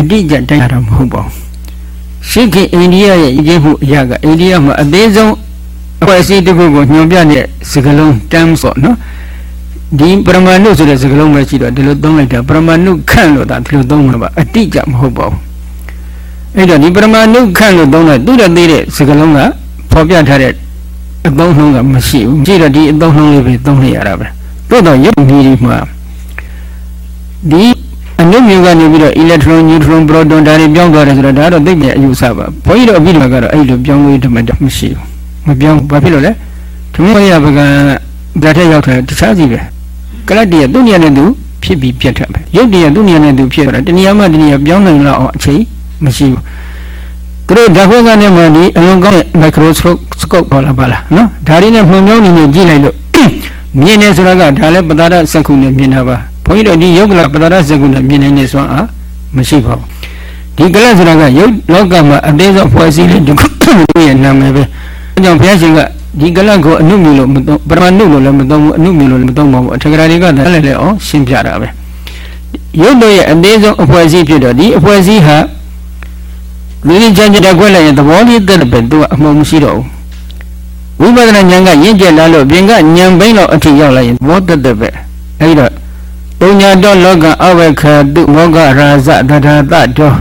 အတိအကျတိုင်းရတာမဟုတ်ပါဘူးရှိခင်အိန္ဒိယရဲ့ရင်းမှုအရာကအိန္ဒိယမှာအသေးဆုံးအဖွဲ့အစည်းတစ်ခုကိုညွှန်ပြတဲ့စကားလုံး term ဆိုနော်ဒီပရမဏုဆိုတဲ့စကားလုံးပဲရှိတော့ဒီလိုသုံးလိုက်တာပရမဏုခန့်လို့ဒါဒီလိုသုံးမှာပါအတိအကျမဟုတ်ပါဘူးအဲ့တော့ဒီပရမဏုခန့်လို့သုံးတဲ့သူ့တဲ့သေးတဲ့စကားလုံးကဖော်ပြထားတဲ့အသုံးနှုန်းကမရှိဘူးကြည့်တော့ဒီအသုံးနှုန်းလေးပဲသုံးလိုက်ရတာပဲတို့တော့ရုပ်မြည်ဒီမှာဒီ အနုမြူကနေပြီးတော့ electron neutron proton ဒါတွေပြောင်းသွားတယ်ဆိုတော့ဒါကတော့သိတဲ့အယူဆပါဘုန်းကြီးတို့အပြီးတော့ကတော့အဲ့လိုပြောင်းလို့ဓမ္မတမရှိဘူးမပြောင်းဘာဖြစ်လို့လဲဓမ္မရပကံဓာတ်ထက်ရောက်တယ်တခြားစီပဲကလတ်တည်းသူ့နေရာနဲ့သူဖြစ်ပြီးပြတ်ထက်ပဲရုပ်တည်းသူ့နေရာနဲ့သူဖြစ်တာတနည်းမှတနည်းပြောင်းနိုင်လောက်အောင်အချိန်မရှိဘူးသူတို့ဓာတ်ခွက်ကနေမှဒီအလွန်ကောင်းတဲ့ microscope ဟောလာပါလားနော်ဒါတွေနဲ့မှန်မြောင်းနေနေကြည့်လိုက်လို့မြင်နေဆိုတာကဒါလည်းပတာရစက္ခုနဲ့မြင်တာပါ ဘုန်းကြီးတို့ဒီယုတ်ကလပတာရစက္ခုနဲ့မြင်နေတဲ့စွမ်းအားမရှိပါဘူးဒီကလတ်ဆိုတာကယုတ်လောကမှာအသေးဆုံးဖွဲ့စည်းလေးတစ်ခုရဲ့နာမည်ပဲအဲကြောင့်ဘုရားရှင်ကဒီကလတ်ကိုအနုမြူလို့မသုံးပရမနုလို့လည်းမသုံးဘူးအနုမြူလို့လည်းမသုံးပါဘူးအထက်ကရာတွေကလည်းလည်းအောင်ရှင်းပြတာပဲယုတ်တို့ရဲ့အသေးဆုံးအဖွဲ့အစည်းဖြစ်တော့ဒီအဖွဲ့အစည်းဟာလူကြီးချမ်းချမ်းတက်ခွက်လိုက်ရင်သဘောလေးတက်တယ်ပဲသူကအမှုံမရှိတော့ဘူးဝိပဿနာဉာဏ်ကရင့်ကျက်လာလို့ပြင်ကဉာဏ်ဘိန်းတော့အထိရောက်လာရင်သဘောတက်တယ်ပဲအဲဒီတော့ ပုညတောလောကအဝေခတုမောဂရာဇတထာတတော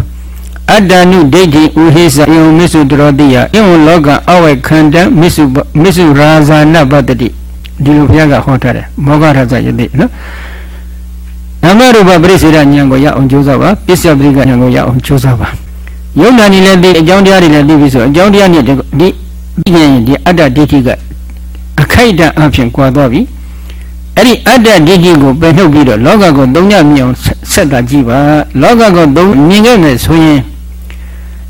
အတ္တနုဒိဋ္ဌိဥဟိစယုံမစ္စုတရောတိယယုံလောကအဝေခန္တမစ္စုမစ္စုရာဇာနပတ္တိဒီလိုဘုရားကဟောထားတယ်မောဂရာဇယတိနော်နာမရူပပရိစ္ဆေဒဉာဏ်ကိုရအောင်ကြိုးစားပါပစ္စယပရိကဉာဏ်ကိုရအောင်ကြိုးစားပါယုံနာနေလည်းသိအကြောင်းတရားတွေလည်းသိပြီဆိုအကြောင်းတရားနဲ့ဒီဒီဉာဏ်ဒီအတ္တဒိဋ္ဌိကအခိုက်အတန့်အဖြစ်ကွာသွားပြီ အဲ့ဒီအတ္တဒိဋ္ဌိကိုပယ်နှုတ်ပြီးတော့လောကကိုသုံးညမြအောင်ဆက်တာကြည့်ပါလောကကိုသုံးမြင်ခဲ့မယ်ဆိုရင်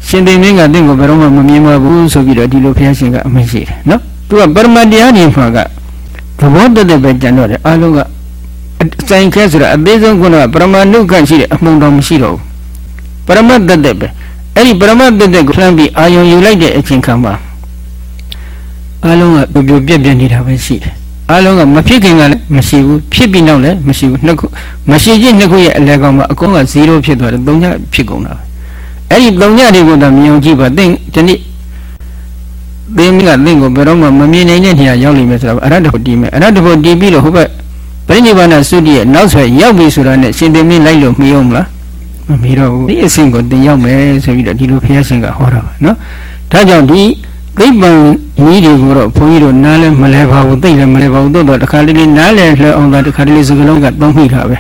ရှင်သေမင်းကတင့်ကိုဘယ်တော့မှမမြင်ပါဘူးဆိုပြီးတော့ဒီလိုဘုရားရှင်ကအမိန့်ရှိတယ်နော်သူကပရမတရားနေမှာကသဘောတည်းပဲကြံတော့တယ်အလုံးကစိုင်ခဲဆိုတာအသေးဆုံးကပရမနုခန့်ရှိတဲ့အမှုန်တော်မရှိတော့ဘူးပရမတ်တတ်တဲ့ပဲအဲ့ဒီပရမတ်တတ်တဲ့ကိုလှမ်းပြီးအာယုံယူလိုက်တဲ့အချိန်ခါမှာအလုံးကပြပြပြက်ပြက်နေတာပဲရှိတယ် အလုံးကမဖြစ်ခင်ကလည်းမရှိဘူးဖြစ်ပြီးနောက်လည်းမရှိဘူးနှစ်ခုမရှိချင်းနှစ်ခုရဲ့အလဲကောင်မှာအကုန်က0ဖြစ်သွားတယ်၃ညဖြစ်ကုန်တာအဲ့ဒီ၃ညတွေကိုတော့မြင်အောင်ကြည့်ပါသင်ဒီနေ့သင်ကသင်ကိုဘယ်တော့မှမမြင်နိုင်တဲ့နေရာရောက်လိမ့်မယ်ဆိုတော့အရတ္တဖို့တီးမယ်အရတ္တဖို့တီးပြီးတော့ဟိုဘက်ပရိနိဗ္ဗာန်သုတိရဲ့နောက်ဆွဲရောက်ပြီဆိုတာနဲ့ရှင်သင်မင်းလိုက်လို့မီးအောင်မလားမမီးတော့ဘူးဒီအစဉ်ကိုသင်ရောက်မယ်ဆိုပြီးတော့ဒီလိုဘုရားရှင်ကဟောတာပါနော်ဒါကြောင့်ဒီ သိပ္ပံဤတွေကိုတော့ဘုန်းကြီးတို့နားလဲမလဲပါဘူးသိလည်းမလဲပါဘူးတိုးတော့တခါလေးလေးနားလဲလှအောင်တာတခါလေးလေးစကလုံးကသုံးမိတာပဲ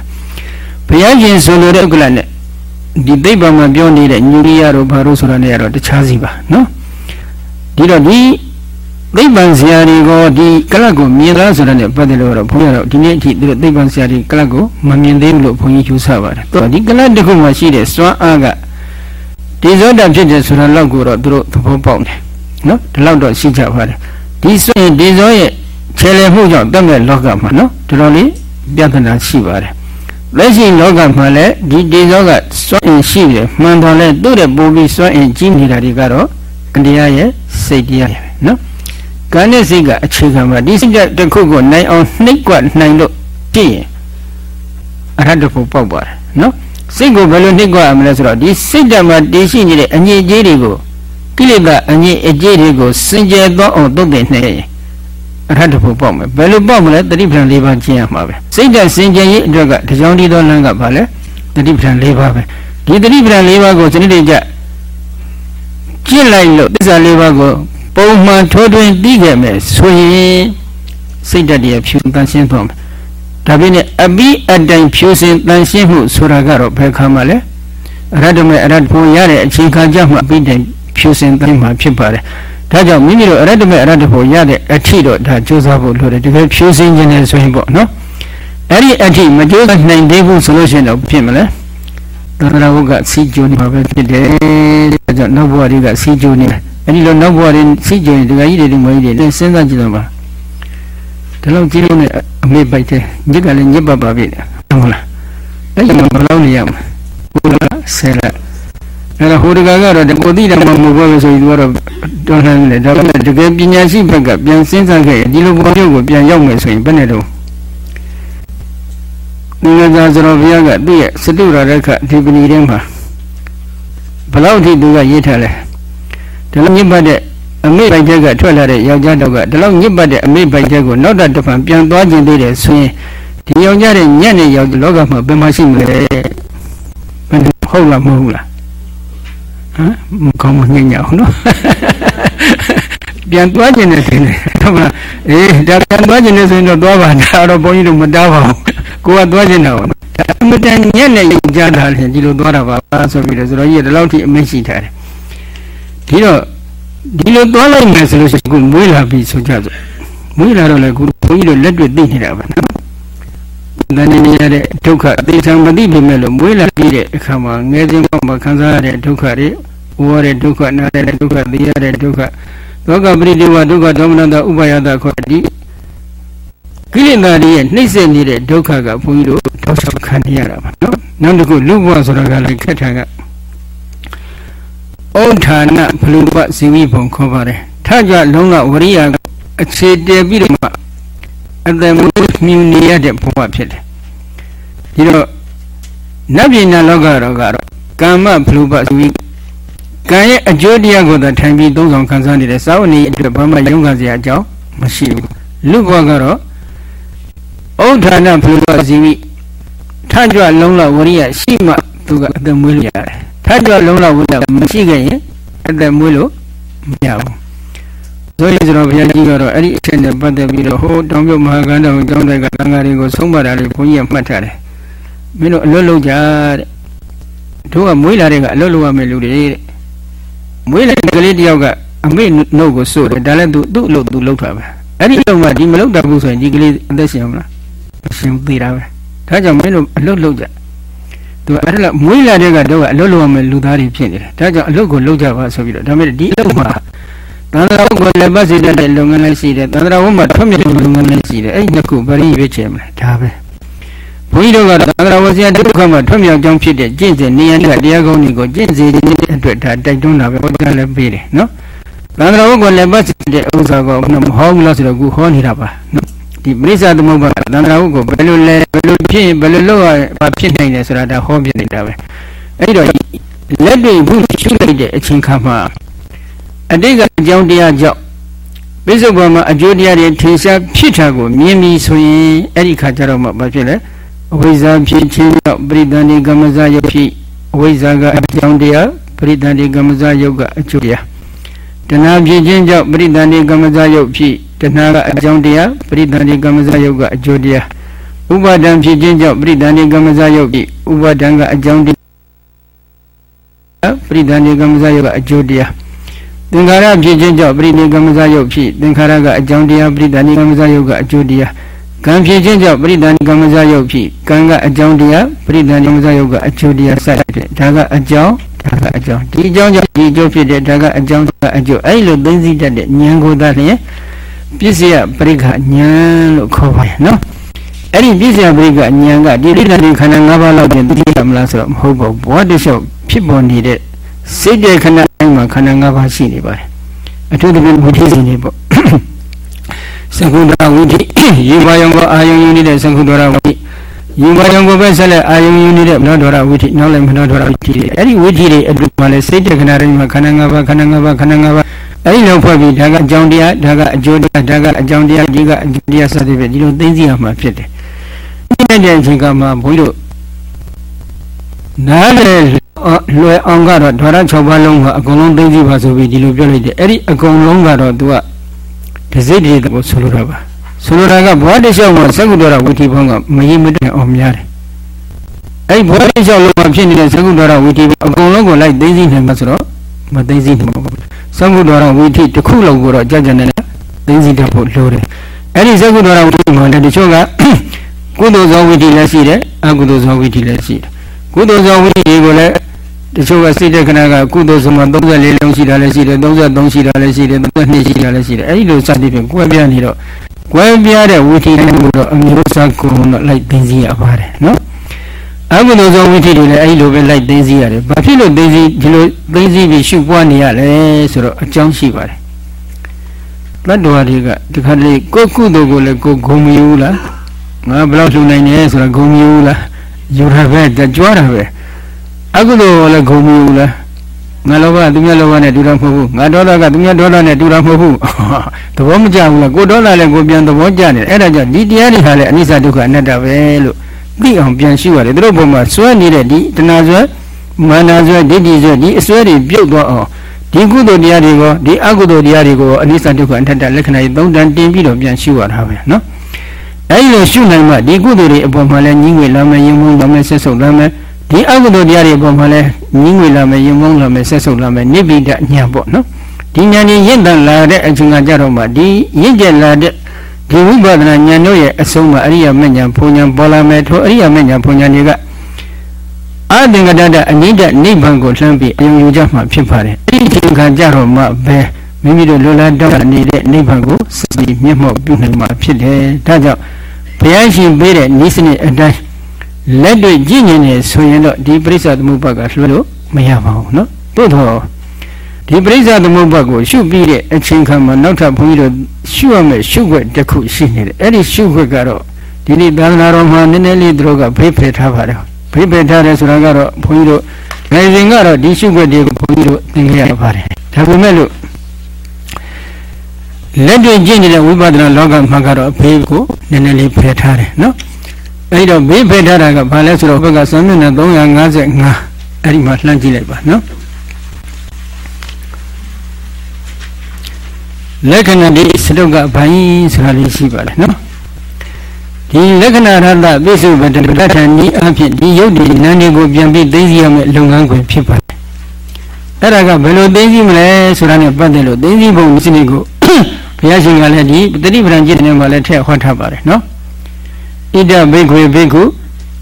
ဘုရားရှင်ဆိုလိုတဲ့ဥက္ကလနဲ့ဒီသိပ္ပံမှာပြောနေတဲ့ညူရိယတို့ဘာတို့ဆိုတာနဲ့ကတော့တခြားစီပါနော်ဒီတော့ဒီသိပ္ပံဆရာတွေကဒီကလပ်ကိုမြင်လားဆိုတာနဲ့ပတ်သက်လို့တော့ဘုန်းကြီးကတော့ဒီနေ့အထိဒီလိုသိပ္ပံဆရာတွေကလပ်ကိုမမြင်သေးဘူးလို့ဘုန်းကြီးယူဆပါတယ်။တော့ဒီကလပ်တစ်ခုမှာရှိတဲ့စွမ်းအားကဒီဇောတဖြစ်တဲ့ဆိုတာလောက်ကိုတော့သူတို့သဘောပေါက်တယ်။ နော်ဒီလောက်တော့ရှိကြပါတယ်။ဒီစွမ်းဒီဇောရဲ့ခြေလည်မှုကြောင့်တတ်မဲ့လောကမှာနော်တော်တော်လေးပြဿနာရှိပါတယ်။လက်ရှိလောကမှာလည်းဒီဒီဇောကစွမ်းအင်ရှိတယ်မှန်တော်လဲသူ့ရဲ့ပိုးပြီးစွမ်းအင်ကြီးနေတာတွေကတော့တရားရဲ့စိတ်တရားရဲ့နော်ကံနဲ့စိတ်ကအခြေခံမှာဒီစိတ်တစ်ခုကိုနိုင်အောင်နှိပ်ကွက်နိုင်လို့ပြည့်ရင်အရဟတဖို့ပေါက်ပါတယ်နော်စိတ်ကိုဘယ်လိုနှိပ်ကွက်ရမလဲဆိုတော့ဒီစိတ်ဓာတ်မှာတည်ရှိနေတဲ့အငြိအကျေးတွေကို ကိလေသာအငြိအကျေးတွေကိုစင်ကြယ်သောအောင်သုတ်တင်နေရင်အရဟတဖို့ပေါက်မယ်ဘယ်လိုပေါက်မလဲတတိပ္ပံ၄ပါးကျင့်ရမှာပဲစိတ်ဓာတ်စင်ကြယ်ရေးအတွက်ကတကြောင်ဒီသောလမ်းကဘာလဲတတိပ္ပံ၄ပါးပဲဒီတတိပ္ပံ၄ပါးကိုစနစ်တကျကျင့်လိုက်လို့သစ္စာ၄ပါးကိုပုံမှန်ထိုးထွင်းပြီးခဲ့မယ်ဆိုရင်စိတ်ဓာတ်တွေဖြူတန်ရှင်းသွားမယ်ဒါပြင်းနဲ့အပိအတိုင်ဖြူစင်တန်ရှင်းမှုဆိုတာကတော့ဘယ်ခါမှလဲအရတ္တမေအရတ္တဖို့ရတဲ့အချိန်ခါကြမှအပိတိုင် ဖြူစင်တိုင်းမှာဖြစ်ပါတယ်ဒါကြောင့်မိမိတို့အရတ္တမေအရတ္တဖို့ရတဲ့အထိတော့ဒါကြိုးစားဖို့လိုတယ်တကယ်ဖြူစင်ခြင်းနဲ့ဆိုရင်ပေါ့နော်အဲ့ဒီအထိမကြိုးစားနိုင်သေးဘူးဆိုလို့ရှိရင်တော့ဖြစ်မလဲသရဏဝုကစီဂျိုနေမှာပဲဖြစ်တယ်ဒါကြောင့်နောက်ဘဝတွေကစီဂျိုနေတယ်အဲ့ဒီလိုနောက်ဘဝတွေစိတ်ကြင်ဒကာကြီးတွေဒီမကြီးတွေစဉ်းစားကြည့်တော့ပါဒီလောက်ကြီးလုံးနဲ့အမေပိုက်တဲ့ညစ်ကလည်းညစ်ပတ်ပါပြီဟုတ်လားအဲ့ဒီမှာဘယ်လောက်နေရမလဲဟုတ်လားဆယ်လက် အဲ့ဒါဟိုတကာကတော့ကိုသိတယ်မမဟုတ်ဘူးဆိုပြီးသူကတော့တော်လှန်နေတယ်ဒါပေမဲ့တကယ်ပညာရှိဘက်ကပြန်စဉ်းစားခဲ့ဒီလိုပုံမျိုးကိုပြန်ရောက်မယ်ဆိုရင်ဘယ်နဲ့တော့သင်္ကသာစရောဘုရားကသူ့ရဲ့စတုရရခဒီပဏီထဲမှာဘလောက်ထိသူကရေးထားလဲဒီလိုညစ်ပတ်တဲ့အမိပိုက်ချက်ကထွက်လာတဲ့ယောက်ျားတော့ကဒီလောက်ညစ်ပတ်တဲ့အမိပိုက်ချက်ကိုနောက်တစ်ဖန်ပြန်သွားခြင်းသေးတယ်ဆိုရင်ဒီယောက်ျားတဲ့ညက်နေယောက်လောကမှာဘယ်မှာရှိမလဲဘယ်ဟုတ်လားမဟုတ်လား ဟမ်မကောင်းမငြိမ့်ညောင်းနော်ပြန်သွားခြင်းနဲ့တင်တယ်ဟုတ်မလားအေးဒါပြန်သွားခြင်းနဲ့ဆိုရင်တော့သွားပါဒါတော့ဘုန်းကြီးတို့မတားပါဘူးကိုကသွားခြင်းတော့အမတန်ညက်နေကြတာလေဒီလိုသွားတာပါဆိုပြီးတော့ဆိုတော့ကြီးဒီလောက်ထိအမိတ်ရှိထားတယ်ဒီတော့ဒီလိုသွားလိုက်မယ်ဆိုလို့ရှိရင်ခုမွေးလာပြီဆိုကြဆိုမွေးလာတော့လေခုဘုန်းကြီးတို့လက်တွေ့သိနေတာပါနော်တဏှနေရတဲ့ဒုက္ခသေချာမသိပေမဲ့လို့မွေးလာပြီးတဲ့အခါမှာငယ်စဉ်မှာခံစားရတဲ့ဒုက္ခတွေ ဝရတဲ့ဒုက္ခနားတဲ့ဒုက္ခသိရတဲ့ဒုက္ခသောကပရိဒေဝဒုက္ခဒေါမနတဥပါယတခေါ်ဒီကိလေသာတွေရဲ့နှိမ့်ဆက်နေတဲ့ဒုက္ခကဘုန်းကြီးတို့ထောက်ချခံနေရတာပါနော်နောက်တစ်ခုလူဘဝဆိုတာကလည်းခက်တာကဩဌာနဘလူပဇီဝိဘုံခေါ်ပါတယ်ထကြလုံးကဝရိယအခြေတည်ပြီးတော့မှအတ္တမုမြူနေရတဲ့ဘဝဖြစ်တယ်ဒီတော့နတ်ပြည်နာလောကတော်ကတော့ကာမဘလူပဇီဝိ ကံရဲ့အကျိုးတရားကိုသာထိုင်ပြီးသုံးဆောင်ခံစားနေတဲ့စာဝဏီအတွက်ဘာမှရုန်းကန်စရာအကြောင်းမရှိဘူးလူဘဝကတော့ဩဌာနဘလူပဇီဝိထကြလုံးလဝရိယရှိမှသူကအတ္တမွေးရရတယ်ထပ်တော့လုံးလောက်ဝိတ္တမရှိခဲ့ရင်အသက်မွေးလို့မရဘူးဆိုရင်ဆိုတော့ဘုရားကြီးကတော့အဲ့ဒီအချက်နဲ့ပတ်သက်ပြီးတော့ဟိုတောင်ပြုတ်မဟာကန္တောင်ကျောင်းတိုက်ကသံဃာတွေကိုဆုံးမတာလေးဘုန်းကြီးကမှတ်ထားတယ်မင်းတို့အလွတ်လုံးကြတဲ့တို့ကမွေးလာတဲ့ကအလွတ်လုံးရမယ်လူတွေတဲ့ မွေးလာတဲ့ကလေးတယောက်ကအမေနှုတ်ကိုစို့တယ်ဒါလည်းသူသူ့အလုပ်သူလုပ်တာပဲအဲ့ဒီအလုပ်မှဒီမလုပ်တတ်ဘူးဆိုရင်ဒီကလေးအသက်ရှင်မလားမရှင်သေးတာပဲဒါကြောင့်မင်းတို့အလွတ်လုပ်ကြသူအဲ့ဒါမွေးလာတဲ့ကတော့အလုပ်လုပ်ရမယ်လူသားတွေဖြစ်နေတယ်ဒါကြောင့်အလုပ်ကိုလုပ်ကြပါဆိုပြီးတော့ဒါမဲ့ဒီအလုပ်မှာသန္တရာဝတ်ကိုလည်းပတ်စေတတ်တဲ့လုပ်ငန်းလည်းရှိတယ်သန္တရာဝတ်မှာထွတ်မြတ်တဲ့လုပ်ငန်းလည်းရှိတယ်အဲ့ဒီနှစ်ခုဗရိရွေးချယ်မလဲဒါပဲ ဘုန်းကြီးတို့ကတော့သန္တရာဝတ်ဆရာဒုက္ခမှာထွတ်မြောက်ကြောင်းဖြစ်တဲ့ကျင့်စဉ်နေရတဲ့တရားကောင်းတွေကိုကျင့်စေခြင်းအတွက်ဒါတိုက်တွန်းတာပဲဟောကြားလည်းပေးတယ်နော်သန္တရာဝတ်ကိုလည်းပတ်စေတဲ့ဥစ္စာကိုမဟောဘူးလားဆိုတော့ခုဟောနေတာပါနော်ဒီပရိစ္ဆာသမုပ္ပါသန္တရာဝတ်ကိုဘယ်လိုလဲဘယ်လိုဖြစ်ဘယ်လိုလုပ်ရဘာဖြစ်နိုင်လဲဆိုတာဒါဟောပြနေတာပဲအဲ့တော့လက်တွေ့ဘုရှုလိုက်တဲ့အချိန်ခါမှာအတိတ်ကအကြောင်းတရားကြောင့်ပိဿုပံမှာအကျိုးတရားတွေထင်ရှားဖြစ်တာကိုမြင်ပြီဆိုရင်အဲ့ဒီခါကျတော့မှဘာဖြစ်လဲ အဝိဇ္ဇာဖြစ်ခြင်းကြောင့်ပရိသန္တိကမ္မဇယုတ်ဖြစ်အဝိဇ္ဇာကအကြောင်းတရားပရိသန္တိကမ္မဇယုတ်ကအကျိုးတရားတဏှာဖြစ်ခြင်းကြောင့်ပရိသန္တိကမ္မဇယုတ်ဖြစ်တဏှာကအကြောင်းတရားပရိသန္တိကမ္မဇယုတ်ကအကျိုးတရားဥပါဒံဖြစ်ခြင်းကြောင့်ပရိသန္တိကမ္မဇယုတ်ဖြစ်ဥပါဒံကအကြောင်းတရားပရိသန္တိကမ္မဇယုတ်ကအကျိုးတရားသင်္ခါရဖြစ်ခြင်းကြောင့်ပရိနိကမ္မဇယုတ်ဖြစ်သင်္ခါရကအကြောင်းတရားပရိသန္တိကမ္မဇယုတ်ကအကျိုးတရား ကံဖြစ်ခြင်းကြောင့်ပရိသန္တိကမ္မဇယုတ်ဖြစ်ကံကအကြောင်းတရားပရိသန္တိကမ္မဇယုတ်ကအကျိုးတရားစတဲ့ဒါကအကြောင်းဒါကအကြောင်းဒီအကြောင်းကြောင့်ဒီအကျိုးဖြစ်တဲ့ဒါကအကြောင်းဒါကအကျိုးအဲ့လိုသိသိတတ်တဲ့ဉာဏ်ကိုသာလျှင်ပစ္စယပရိက္ခဉာဏ်လို့ခေါ်ပါရဲ့နော်အဲ့ဒီပစ္စယပရိက္ခဉာဏ်ကဒီလိတ္တန်ခန္ဓာ၅ပါးလောက်ပြင်သိရမလားဆိုတော့မဟုတ်ပါဘူးဘောတလျှောက်ဖြစ်ပေါ်နေတဲ့စိတ်တဲ့ခဏတိုင်းမှာခန္ဓာ၅ပါးရှိနေပါတယ်အထူးသဖြင့်ဝိသေစီနေပေါ့ သကုဒ္ဒဝိသေရေပါယံကိုအာယုံယူနေတဲ့သကုဒ္ဒရဝိသေရေပါယံကိုပဲဆက်လက်အာယုံယူနေတဲ့မနောဒရဝိသေနောက်လည်းမနောဒရဝိသေအဲ့ဒီဝိသေတွေအတူမှလည်းစိတ်တဲ့ခဏတိုင်းမှာခန္ဓာ၅ပါးခန္ဓာ၅ပါးခန္ဓာ၅ပါးအဲ့ဒီလောက်ဖွဲ့ပြီးဒါကအကြောင်းတရားဒါကအကျိုးတရားဒါကအကြောင်းတရားဒီကအကျိုးတရားစသဖြင့်ဒီလိုသိသိရမှာဖြစ်တယ်ဒီနေ့တဲ့အချိန်ကမှဘုန်းကြီးတို့နားလေလွယ်အောင်ကတော့ဓာရ6ပါးလုံးကအကုန်လုံးသိသိပါဆိုပြီးဒီလိုပြောလိုက်တယ်အဲ့ဒီအကုန်လုံးကတော့ तू က ဒစိတ်တွေကိုဆိုလိုတာပါဆိုလိုတာကဘဝတလျှောက်မှာသက္ကုတ္တရဝိသီဘုံကမရင်မတည့်အောင်များတယ်အဲ့ဘဝတလျှောက်လုံးမှာဖြစ်နေတဲ့သက္ကုတ္တရဝိသီဘုံအကုန်လုံးကိုလိုက်သိသိနိုင်မှာဆိုတော့မသိသိနိုင်ပါဘူးသက္ကုတ္တရဝိသီတစ်ခုလောက်ကိုတော့ကြကြနဲ့သိသိတတ်ဖို့လိုတယ်အဲ့ဒီသက္ကုတ္တရဝိသီမှာတချို့ကကုသိုလ်ဇောဝိသီလည်းရှိတယ်အကုသိုလ်ဇောဝိသီလည်းရှိတယ်ကုသိုလ်ဇောဝိသီကိုလည်း တချို့ကစိတ်တဲ့ခဏကကုသိုလ်ဆိုမှ34လုံးရှိတာလည်းရှိတယ်33ရှိတာလည်းရှိတယ်32ရှိတာလည်းရှိတယ်အဲဒီလိုစသည်ဖြင့်ကွဲပြားနေတော့ကွဲပြားတဲ့ဝိသီတွေကိုတော့အမျိုးစားကိုတော့လိုက်သိသိရပါတယ်နော်အကုသိုလ်ဆုံးဝိသီတွေလည်းအဲဒီလိုပဲလိုက်သိသိရတယ်ဘာဖြစ်လို့သိသိဒီလိုသိသိပြီးရှုပွားနေရလဲဆိုတော့အကြောင်းရှိပါတယ်တတ္တဝါတွေကဒီခါလေးကိုကုသိုလ်ကိုလည်းကိုဂုံမယူလားငါဘယ်လောက်လှူနိုင်လဲဆိုတော့ဂုံမယူလားယူရပဲကြွားတာပဲ အကုသိုလ်လည်းဂုံမယူလားငါလောဘကသူများလောဘနဲ့တူတာမဟုတ်ဘူးငါဒေါသကသူများဒေါသနဲ့တူတာမဟုတ်ဘူးသဘောမကျဘူးလားကိုဒေါသလည်းကိုပြန်သဘောကျနေတယ်အဲ့ဒါကြောင့်ဒီတရားတွေဟာလည်းအနိစ္စဒုက္ခအနတ္တပဲလို့သိအောင်ပြန်ရှုရတယ်သူတို့ဘုံမှာစွဲနေတဲ့ဒီတဏှာစွဲမာနစွဲဒိဋ္ဌိစွဲဒီအစွဲတွေပြုတ်သွားအောင်ဒီကုသိုလ်တရားတွေကိုဒီအကုသိုလ်တရားတွေကိုအနိစ္စဒုက္ခအနတ္တလက္ခဏာကြီးသုံးတန်တင်ပြီးတော့ပြန်ရှုရတာပဲနော်အဲဒီလိုရှုနိုင်မှဒီကုသိုလ်တွေအပေါ်မှာလည်းညီငွေလာမယ်ယုံမုန်းလာမယ်ဆက်ဆုပ်လာမယ် ဒီအကုသိုလ်တရားတွေအပေါ်မှာလည်းညီငွေလာမယ်ယုံမုန်းလာမယ်ဆက်ဆုပ်လာမယ်နိဗ္ဗိဒညာပေါ့နော်ဒီညာနေရင့်တန်လာတဲ့အချိန်ကကြတော့မှဒီရင့်ကျက်လာတဲ့ဒီဝိပဿနာဉာဏ်တို့ရဲ့အဆုံးမှာအရိယာမဉ္ဇဉ်ဘုံဉာဏ်ပေါ်လာမယ်ထိုအရိယာမဉ္ဇဉ်ဘုံဉာဏ်တွေကအသင်္ကတတအနိဒနိဗ္ဗာန်ကိုလှမ်းပြီးအယုံယူကြမှာဖြစ်ပါတယ်အဲ့ဒီအချိန်ကကြတော့မှပဲမိမိတို့လိုလားတောင်းနေတဲ့နိဗ္ဗာန်ကိုစစီမျက်မှောက်ပြုနိုင်မှာဖြစ်တယ်ဒါကြောင့်ဘုရားရှင်ပေးတဲ့ဤစနစ်အတိုင်း လက်တွေ့ကြည့်နေနေဆိုရင်တော့ဒီပရိစ္ဆသမုပ္ပါကလွှတ်လို့မရပါဘူးเนาะသို့တော့ဒီပရိစ္ဆသမုပ္ပါကိုရှုပြီးတဲ့အချိန်ခါမှာနောက်ထပ်ဘုန်းကြီးတို့ရှုရမယ့်ရှုွက်တစ်ခုရှိနေတယ်အဲ့ဒီရှုွက်ကတော့ဒီနေ့သာသနာတော်မှာနည်းနည်းလေးတို့ကဖိဖယ်ထားပါတယ်ဖိဖယ်ထားတယ်ဆိုတာကတော့ဘုန်းကြီးတို့ငယ်စဉ်ကတော့ဒီရှုွက်တွေကိုဘုန်းကြီးတို့သင်ခဲ့ရပါတယ်ဒါပေမဲ့လို့လက်တွေ့ကျင့်နေတဲ့ဝိပဿနာလောကမှာကတော့ဘေးကိုနည်းနည်းလေးဖယ်ထားတယ်နော် အဲဒီတော့ဘေးဖယ်ထားတာကဘာလဲဆိုတော့ဘက်ကသံမျက်နှာ355အဲ့ဒီမှာလှမ်းကြည့်လိုက်ပါနော်လက္ခဏာဒီစတုကဘိုင်းဆိုတာလေးရှိပါတယ်နော်ဒီလက္ခဏာရတ္တပိစုပတ္တပဋ္ဌာနီအဖြစ်ဒီယုတ်ဒီနာနေကိုပြန်ပြီးသိသိရမယ့်လုပ်ငန်းခွင်ဖြစ်ပါတယ်အဲ့ဒါကဘယ်လိုသိသိမလဲဆိုတာနဲ့ပတ်သက်လို့သိသိပုံစနစ်ကိုဘုရားရှင်ကလည်းဒီတတိပဒံကျင့်တယ်မှာလည်းထည့်ဟောထားပါတယ်နော် ဣဒဘိက္ခွေဘိက္ခု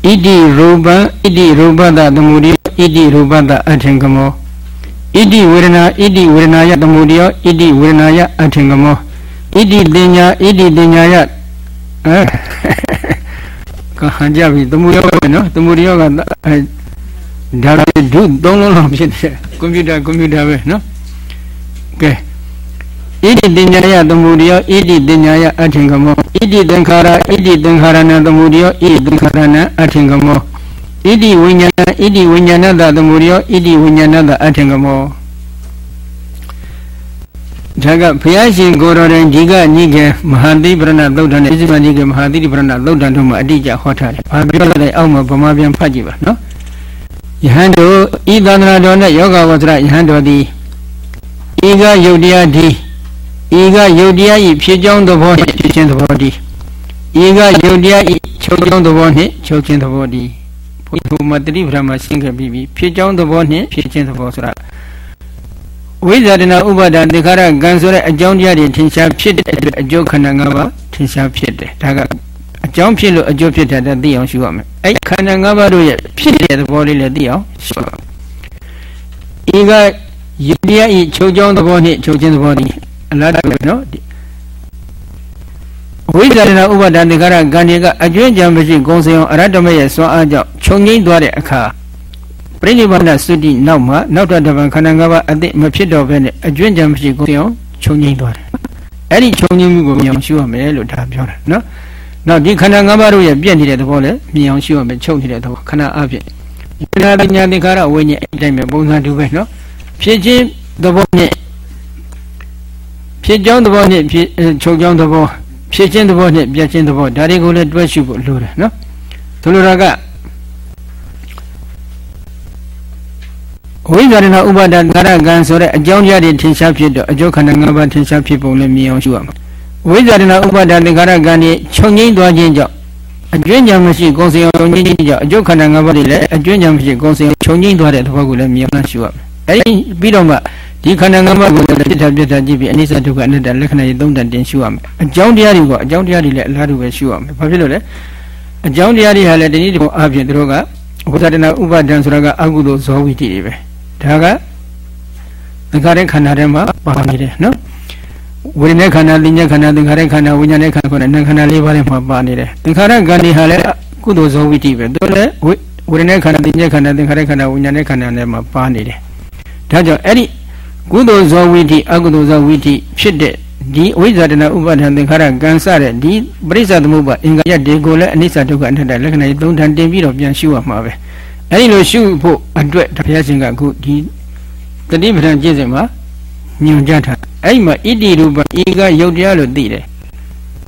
ဣတိရူပံဣတိရူပတသမုဒိဣတိရူပတအထင်ကမောဣတိဝေဒနာဣတိဝေဒနာယသမုဒိယဣတိဝေဒနာယအထင်ကမောဣတိတင်ညာဣတိတင်ညာယအဲကဟန်ကြပြီသမုဒိယပဲနော်သမုဒိယကဒါရဒုသုံးလုံးလောက်ဖြစ်တယ်ကွန်ပျူတာကွန်ပျူတာပဲနော်ကဲ ဣတိတင်ညာယသမုဒိယဣတိတင်ညာယအထင်ကမောဣတိသင်္ခါရဣတိသင်္ခါရဏသမုဒိယဣတိသင်္ခါရဏအထင်ကမောဣတိဝိညာဏဣတိဝိညာဏတသမုဒိယဣတိဝိညာဏတအထင်ကမောဒါကဘုရားရှင်ကိုတော်တိုင်ဒီကညိကေမဟာတိပရဏသုတ်တန်နဲ့ဣဇမညိကေမဟာတိပရဏသုတ်တန်တို့မှာအတိအကျဟောထားတယ်။ဘာပြောလဲအောက်မှာဗမာပြန်ဖတ်ကြည့်ပါနော်။ယဟန်တို့ဤသန္တရာတော်နဲ့ယောဂဝဇ္ဇရယဟန်တော်သည်ဤကယုတ်တရားဒီ ဤကယုတ်တရားဤဖြစ်ကြောင်းသဘောနှင့်ဖြစ်ခြင်းသဘောဒီဤကယုတ်တရားဤချုပ်ကြောင်းသဘောနှင့်ချုပ်ခြင်းသဘောဒီဘုရားမတတိပရမရှင်းခဲ့ပြီးပြီဖြစ်ကြောင်းသဘောနှင့်ဖြစ်ခြင်းသဘောဆိုတာဝိဇာတနာဥပါဒသင်္ခါရကံဆိုတဲ့အကြောင်းတရားတွေထင်ရှားဖြစ်တဲ့အတွက်အကျိုးခန္ဓာ၅ပါးထင်ရှားဖြစ်တယ်ဒါကအကြောင်းဖြစ်လို့အကျိုးဖြစ်တဲ့သိအောင်ရှုရမယ်အဲ့ခန္ဓာ၅ပါးတို့ရဲ့ဖြစ်တဲ့သဘောလေးလည်းသိအောင်ရှုရမယ်ဤကယတရားဤချုပ်ကြောင်းသဘောနှင့်ချုပ်ခြင်းသဘောဒီ အလားတူပဲနော်ဝိဇာရဏဥပါဒသင်္ခါရကံတွေကအကျွင့်ကြံမရှိဂုံစယံအရတ္တမရဲ့စွမ်းအားကြောင့်ခြုံငိမ့်သွားတဲ့အခါပြိဋိဘာဏသုတိနောက်မှာနောက်တစ်တပံခန္ဓာ၅ပါးအသိမဖြစ်တော့ဘဲနဲ့အကျွင့်ကြံမရှိကိုအောင်ခြုံငိမ့်သွားတယ်အဲ့ဒီခြုံငိမ့်မှုကိုမြင်အောင်ရှုရမယ်လို့ဒါပြောတာနော်နောက်ဒီခန္ဓာ၅ပါးတို့ရဲ့ပြည့်နေတဲ့သဘောလည်းမြင်အောင်ရှုရမယ်ချုပ်နေတဲ့သဘောခန္ဓာအဖြစ်ခန္ဓာပညာသင်္ခါရဝိညာဉ်အဲ့တိုင်းပဲပုံစံတူပဲနော်ဖြစ်ခြင်းသဘောနဲ့ ဖြစ်ကြောင်းသဘောနဲ့ဖြစ်ချုပ်ကြောင်းသဘောဖြစ်ခြင်းသဘောနဲ့ပြည့်ခြင်းသဘောဒါတွေကိုလည်းတွဲရှုဖို့လိုတယ်နော်ဆိုလိုတာကဝိဇာရဏဥပါဒကာရကံဆိုတဲ့အကြောင်းတရားတွေထင်ရှားဖြစ်တော့အကျိုးခန္ဓာ၅ပါးထင်ရှားဖြစ်ပုံလည်းမြင်အောင်ရှုရမှာဝိဇာရဏဥပါဒသင်္ခါရကံတွေခြုံငိမ့်သွားခြင်းကြောင့်အကျွင့်ကြံမရှိကုံစင်အောင်ခြုံငိမ့်ခြင်းကြောင့်အကျိုးခန္ဓာ၅ပါးတွေလည်းအကျွင့်ကြံမရှိကုံစင်ခြုံငိမ့်သွားတဲ့သဘောကိုလည်းမြင်အောင်ရှုရမှာအဲဒီပြီးတော့မှ ဒီခန္ဓာ၅ပါးကိုလည်းပြစ်တာပြစ်တာကြည့်ပြီးအနိစ္စဒုက္ခအနတ္တလက္ခဏာရေးသုံးတန်တင်ရှုရမယ်အကြောင်းတရားတွေကအကြောင်းတရားတွေလည်းအလားတူပဲရှုရမယ်ဘာဖြစ်လို့လဲအကြောင်းတရားတွေဟာလည်းဒီနည်းဒီပုံအပြင်တို့ကဘုဒ္ဓတနာဥပါဒံဆိုတာကအကုသိုလ်ဇောဝိတိတွေပဲဒါကသင်္ခါရခန္ဓာထဲမှာပါနေတယ်နော်ဝိညာဉ်ခန္ဓာလိညာခန္ဓာသင်္ခါရခန္ဓာဝိညာဉ်ခန္ဓာခေါ်တဲ့နာခန္ဓာလေးပါးထဲမှာပါနေတယ်သင်္ခါရခန္ဓာဟာလည်းကုသိုလ်ဇောဝိတိပဲတို့လည်းဝိညာဉ်ခန္ဓာလိညာခန္ဓာသင်္ခါရခန္ဓာဝိညာဉ်ခန္ဓာထဲမှာပါနေတယ်ဒါကြောင့်အဲ့ဒီ ကုသိုလ်ဇောဝိတိအကုသိုလ်ဇောဝိတိဖြစ်တဲ့ဒီအဝိဇ္ဇာတနာဥပါဒံသင်္ခါရကံစတဲ့ဒီပရိစ္ဆသမုပ္ပါအင်္ဂါရတေကိုလည်းအနိစ္စဒုက္ခအနတ္တလက္ခဏာသုံးထန်တင်ပြီးတော့ပြန်ရှုရမှာပဲအဲဒီလိုရှုဖို့အတွက်ဘုရားရှင်ကအခုဒီတတိပဋ္ဌာန်ကျင့်စဉ်မှာညွန်ကြထားအဲ့မှာဣတိရူပဤကယုတ်တရားလို့သိတယ်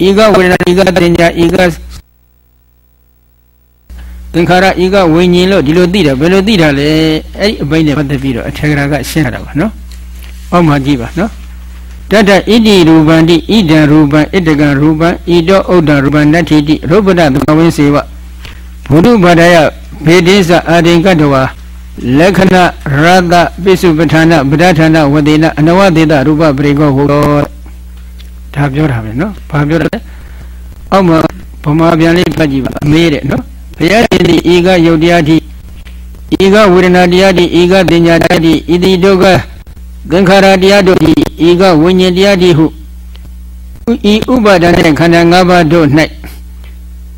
ဤကဝေဒနာဤကတင်ညာဤကသင်္ခါရဤကဝိညာဉ်လို့ဒီလိုသိတယ်ဘယ်လိုသိတာလဲအဲ့ဒီအပိုင်းနဲ့ပတ်သက်ပြီးတော့အထေကရာကရှင်းတာပါနော် အောက်မှာကြည့်ပါနော်တတ္တဣတိရူပံတိဣဒံရူပံဣတကံရူပံဣတောဥဒ္ဒရူပံနတ္ထိတိရုပ္ပဒသဝိစေဝဘုဒ္ဓဘာဒယဘေဒိသအာရိကတဝါလက္ခဏရတပိစုပဋ္ဌာနဗဒဌာနဝတိနအနဝသေတရူပပရိကောဟောဒါပြောတာပဲနော်ဘာပြောတယ်အောက်မှာဗမာပြန်လေးဖတ်ကြည့်ပါအမေးတဲ့နော်ဘုရားရှင်ဒီဤကယုတ်တရားတိဤကဝေဒနာတရားတိဤကတင်ညာတရားတိဤတိဒုက္ခ သင်္ခါရတရားတို့တိဤကဝိညာဉ်တရားတိဟုဤဥပါဒနဲ့ခန္ဓာ၅ပါးတို့၌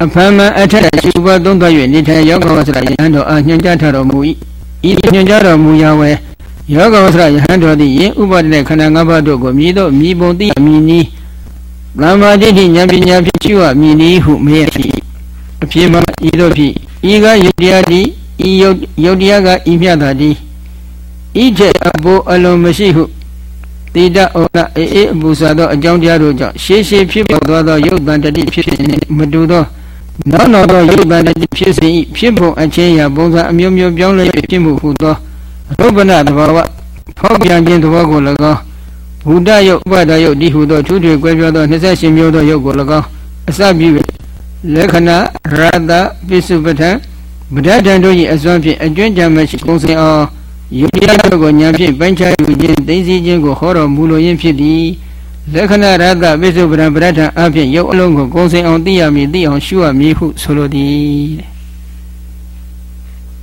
အဖမ်းမအထက်ရှိဘသုံးသွား၍နေထိုင်ရောက်တော်ဆရာယဟန်တော်အားညွှန်ကြားထားတော်မူ၏ဤညွှန်ကြားတော်မူရာဝဲယောဂဝဆရာယဟန်တော်သည်ယင်းဥပါဒနဲ့ခန္ဓာ၅ပါးတို့ကိုမြည်သောမြည်ပုံသိမြည်နည်းသမ္မာဒိဋ္ဌိဉာဏ်ပညာဖြင့်ရှိဝမြည်နည်းဟုမေး၏အဖြစ်မှဤသို့ဖြစ်ဤကယုတ်တရားသည်ဤယုတ်ယုတ်တရားကဤမြတ်တာသည် ဤထက်အဘိုးအလုံးမရှိဟုတိတဩရအေးအေးအပူစာသောအကြောင်းတရားတို့ကြောင့်ရှေးရှေးဖြစ်ပေါ်သွားသောယုတ်တန်တတိဖြစ်နေမတူသောနောက်နောက်သောယုတ်တန်တတိဖြစ်စဉ်ဤဖြစ်ပုံအချင်းရာပုံစံအမျိုးမျိုးပြောင်းလဲဖြစ်မှုဟုသောရုပ်ပနသဘာဝဖောက်ပြန်ခြင်းသဘောကို၎င်းဘုဒ္ဓယုတ်ဥပဒယုတ်ဒီဟုသောထူးထွေကွဲပြားသော28မျိုးသောယုတ်ကို၎င်းအစပြုလက္ခဏာရတပိစုပဋ္ဌံဗဒ္ဒံတို့၏အစွမ်းဖြင့်အကျွမ်းကြံမရှိကုံစင်အောင် ယုတ်တရားတို့ကိုဉာဏ်ဖြင့်ပိုင်းခြားယူခြင်းသိသိခြင်းကိုဟောတော်မူလိုရင်းဖြစ်သည်လက္ခဏာရတပိစုပဒံပရထံအဖြစ်ရုပ်အလုံးကိုကုံစင်အောင်သိရမည်သိအောင်ရှုရမည်ဟုဆိုလိုသည်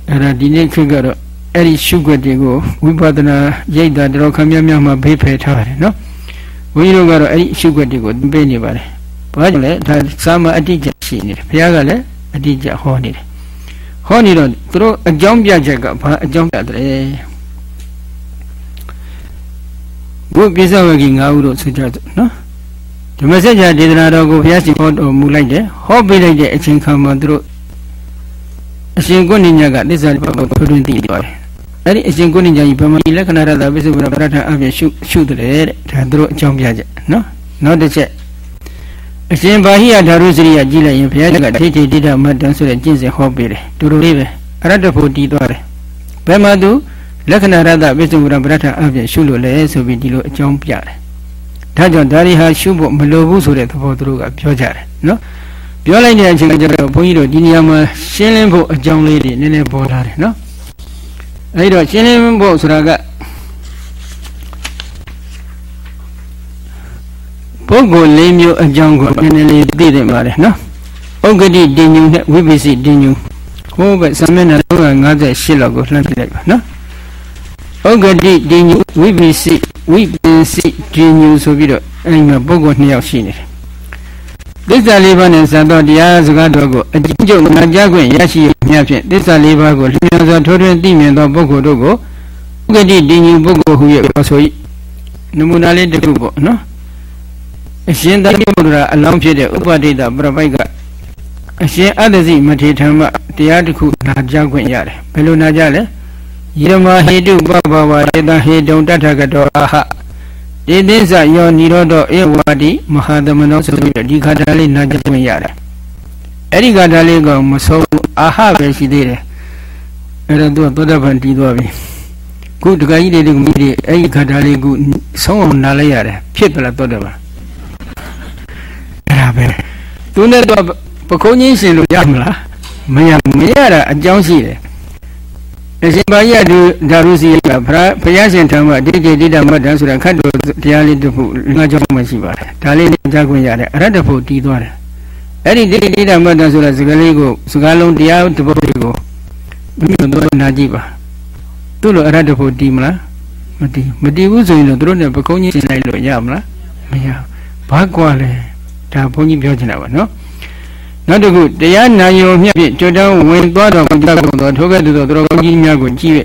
အဲ့ဒါဒီနေ့ခေတ်ကတော့အဲ့ဒီရှုွက်တွေကိုဝိပဿနာရိတ်တာတော်ခမ်းများများမှာဘေးဖယ်ထားတယ်နော်ဘုန်းကြီးတို့ကတော့အဲ့ဒီရှုွက်တွေကိုသိနေပါတယ်ဘာကြောင့်လဲဒါစာမအတိအကျရှိနေတယ်ဘုရားကလည်းအတိအကျဟောနေတယ် ဟောနေတော့သူတို့အကြောင်းပြချက်ကဘာအကြောင်းပြတယ်ဘုပိဿဝဂီ၅ဦးတို့ဆိုကြတယ်နော်ဓမ္မစကြာဒေသနာတော်ကိုဘုရားရှင်ဟောတော်မူလိုက်တယ်ဟောပေးလိုက်တဲ့အချိန်ခါမှာသူတို့အရှင်ကိုနိညာကသစ္စာလေးပါးကိုထွန်းသိသွားတယ်အဲ့ဒီအရှင်ကိုနိညာကြီးဗမာလက္ခဏာရတပိစုပရပရထအပြင်ရှုရှုတယ်တဲ့ဒါသူတို့အကြောင်းပြချက်နော်နောက်တစ်ချက် အရှင်ဘာဟိယဓာရုစရိယကြည့်လိုက်ရင်ဘုရားကထိထိတိတမတ်တန်ဆိုတဲ့ကျင့်စဉ်ဟောပေးတယ်တူတူလေးပဲအရတ္တဖို့တည်သွားတယ်ဘယ်မှာသူလက္ခဏာရတပိစုဝရပရထအပြင်ရှုလို့လဲဆိုပြီးဒီလိုအကြောင်းပြတယ်ဒါကြောင့်ဒါရီဟာရှုဖို့မလိုဘူးဆိုတဲ့သဘောသူတို့ကပြောကြတယ်နော်ပြောလိုက်တဲ့အချိန်ကျတော့ဘုန်းကြီးတို့ဒီနေရာမှာရှင်းလင်းဖို့အကြောင်းလေးတွေနည်းနည်းပေါ်လာတယ်နော်အဲဒီတော့ရှင်းလင်းဖို့ဆိုတာက ပုဂ္ဂိုလ်၄မျိုးအကြောင်းကိုနည်းနည်းလေးသိတယ်ပါတယ်နော်ဥက္ကတိတင်ညူနဲ့ဝိပစ္စည်းတင်ညူဟိုဘက်ဆမျက်နှာ358လောက်ကိုလှမ်းပြလိုက်ပါနော်ဥက္ကတိတင်ညူဝိပစ္စည်းဝိပစ္စည်းတင်ညူဆိုပြီးတော့အဲဒီမှာပုဂ္ဂိုလ်2ယောက်ရှိနေတယ်သစ္စာလေးပါးနဲ့ဇာတော်တရားစကားတော်ကိုအကျဉ်းချုပ်နာကြားခွင့်ရရှိရမြဖြင့်သစ္စာလေးပါးကိုလျှင်စွာထိုးထွင်းသိမြင်သောပုဂ္ဂိုလ်တို့ကိုဥက္ကတိတင်ညူပုဂ္ဂိုလ်ဟု၍ပြောဆို၏နမူနာလေးတစ်ခုပေါ့နော် အရှင်သာရိပုတ္တရာအလောင်းဖြစ်တဲ့ဥပဒိတပရပိုက်ကအရှင်အတ္တစီမထေထံမှတရားတစ်ခုနာကြားခွင့်ရတယ်ဘယ်လိုနာကြားလဲယရမဟေတုပပဝါတေတဟေတုံတထကတောအဟတေသစ္စာယောနိရောဓဧဝတိမဟာသမနောဆိုပြီးဒီခါတာလေးနာကြားခွင့်ရတယ်အဲ့ဒီခါတာလေးကမဆုံးအာဟပဲရှိသေးတယ်အဲ့တော့သူကသောတပန်တီးသွားပြီခုတခါကြီးတွေကမိတွေအဲ့ဒီခါတာလေးကဆုံးအောင်နားလိုက်ရတယ်ဖြစ်တယ်လားသောတပန်အဲ့ဒါ ပဲသူနဲ့တော့ပကုံးကြီးရှင်လို့ရမလားမရမရတာအကြောင်းရှိတယ်အရှင်ဘာရတုဓာရုစီကဘုရားရှင်ထံမှာအတိတ်တိတ္တမတ်တန်ဆိုတာခတ်တော်တရားလေးတစ်ခုငါကြောင့်မှရှိပါတယ်ဒါလေးနဲ့ကြားခွင့်ရတယ်အရတ္တဖို့တီးသွားတယ်အဲ့ဒီတိတ္တတိတ္တမတ်တန်ဆိုတာစကားလေးကိုစကားလုံးတရားတစ်ပုဒ်ကိုမိမိတို့နာကြည့်ပါသူ့လိုအရတ္တဖို့တီးမလားမတီးမတီးဘူးဆိုရင်တော့တို့နဲ့ပကုံးကြီးရှင်လိုက်လို့ရမလားမရဘာကွာလဲ ဒါဘုန်းကြီးပြောချင်တာပါနော်နောက်တစ်ခုတရားနာယုံမြတ်ဖြင့်ကြွတောင်းဝင်သွားတော်မူကြကုန်သောထိုကဲ့သို့သောသူတော်ကောင်းကြီးများကိုကြည့်၍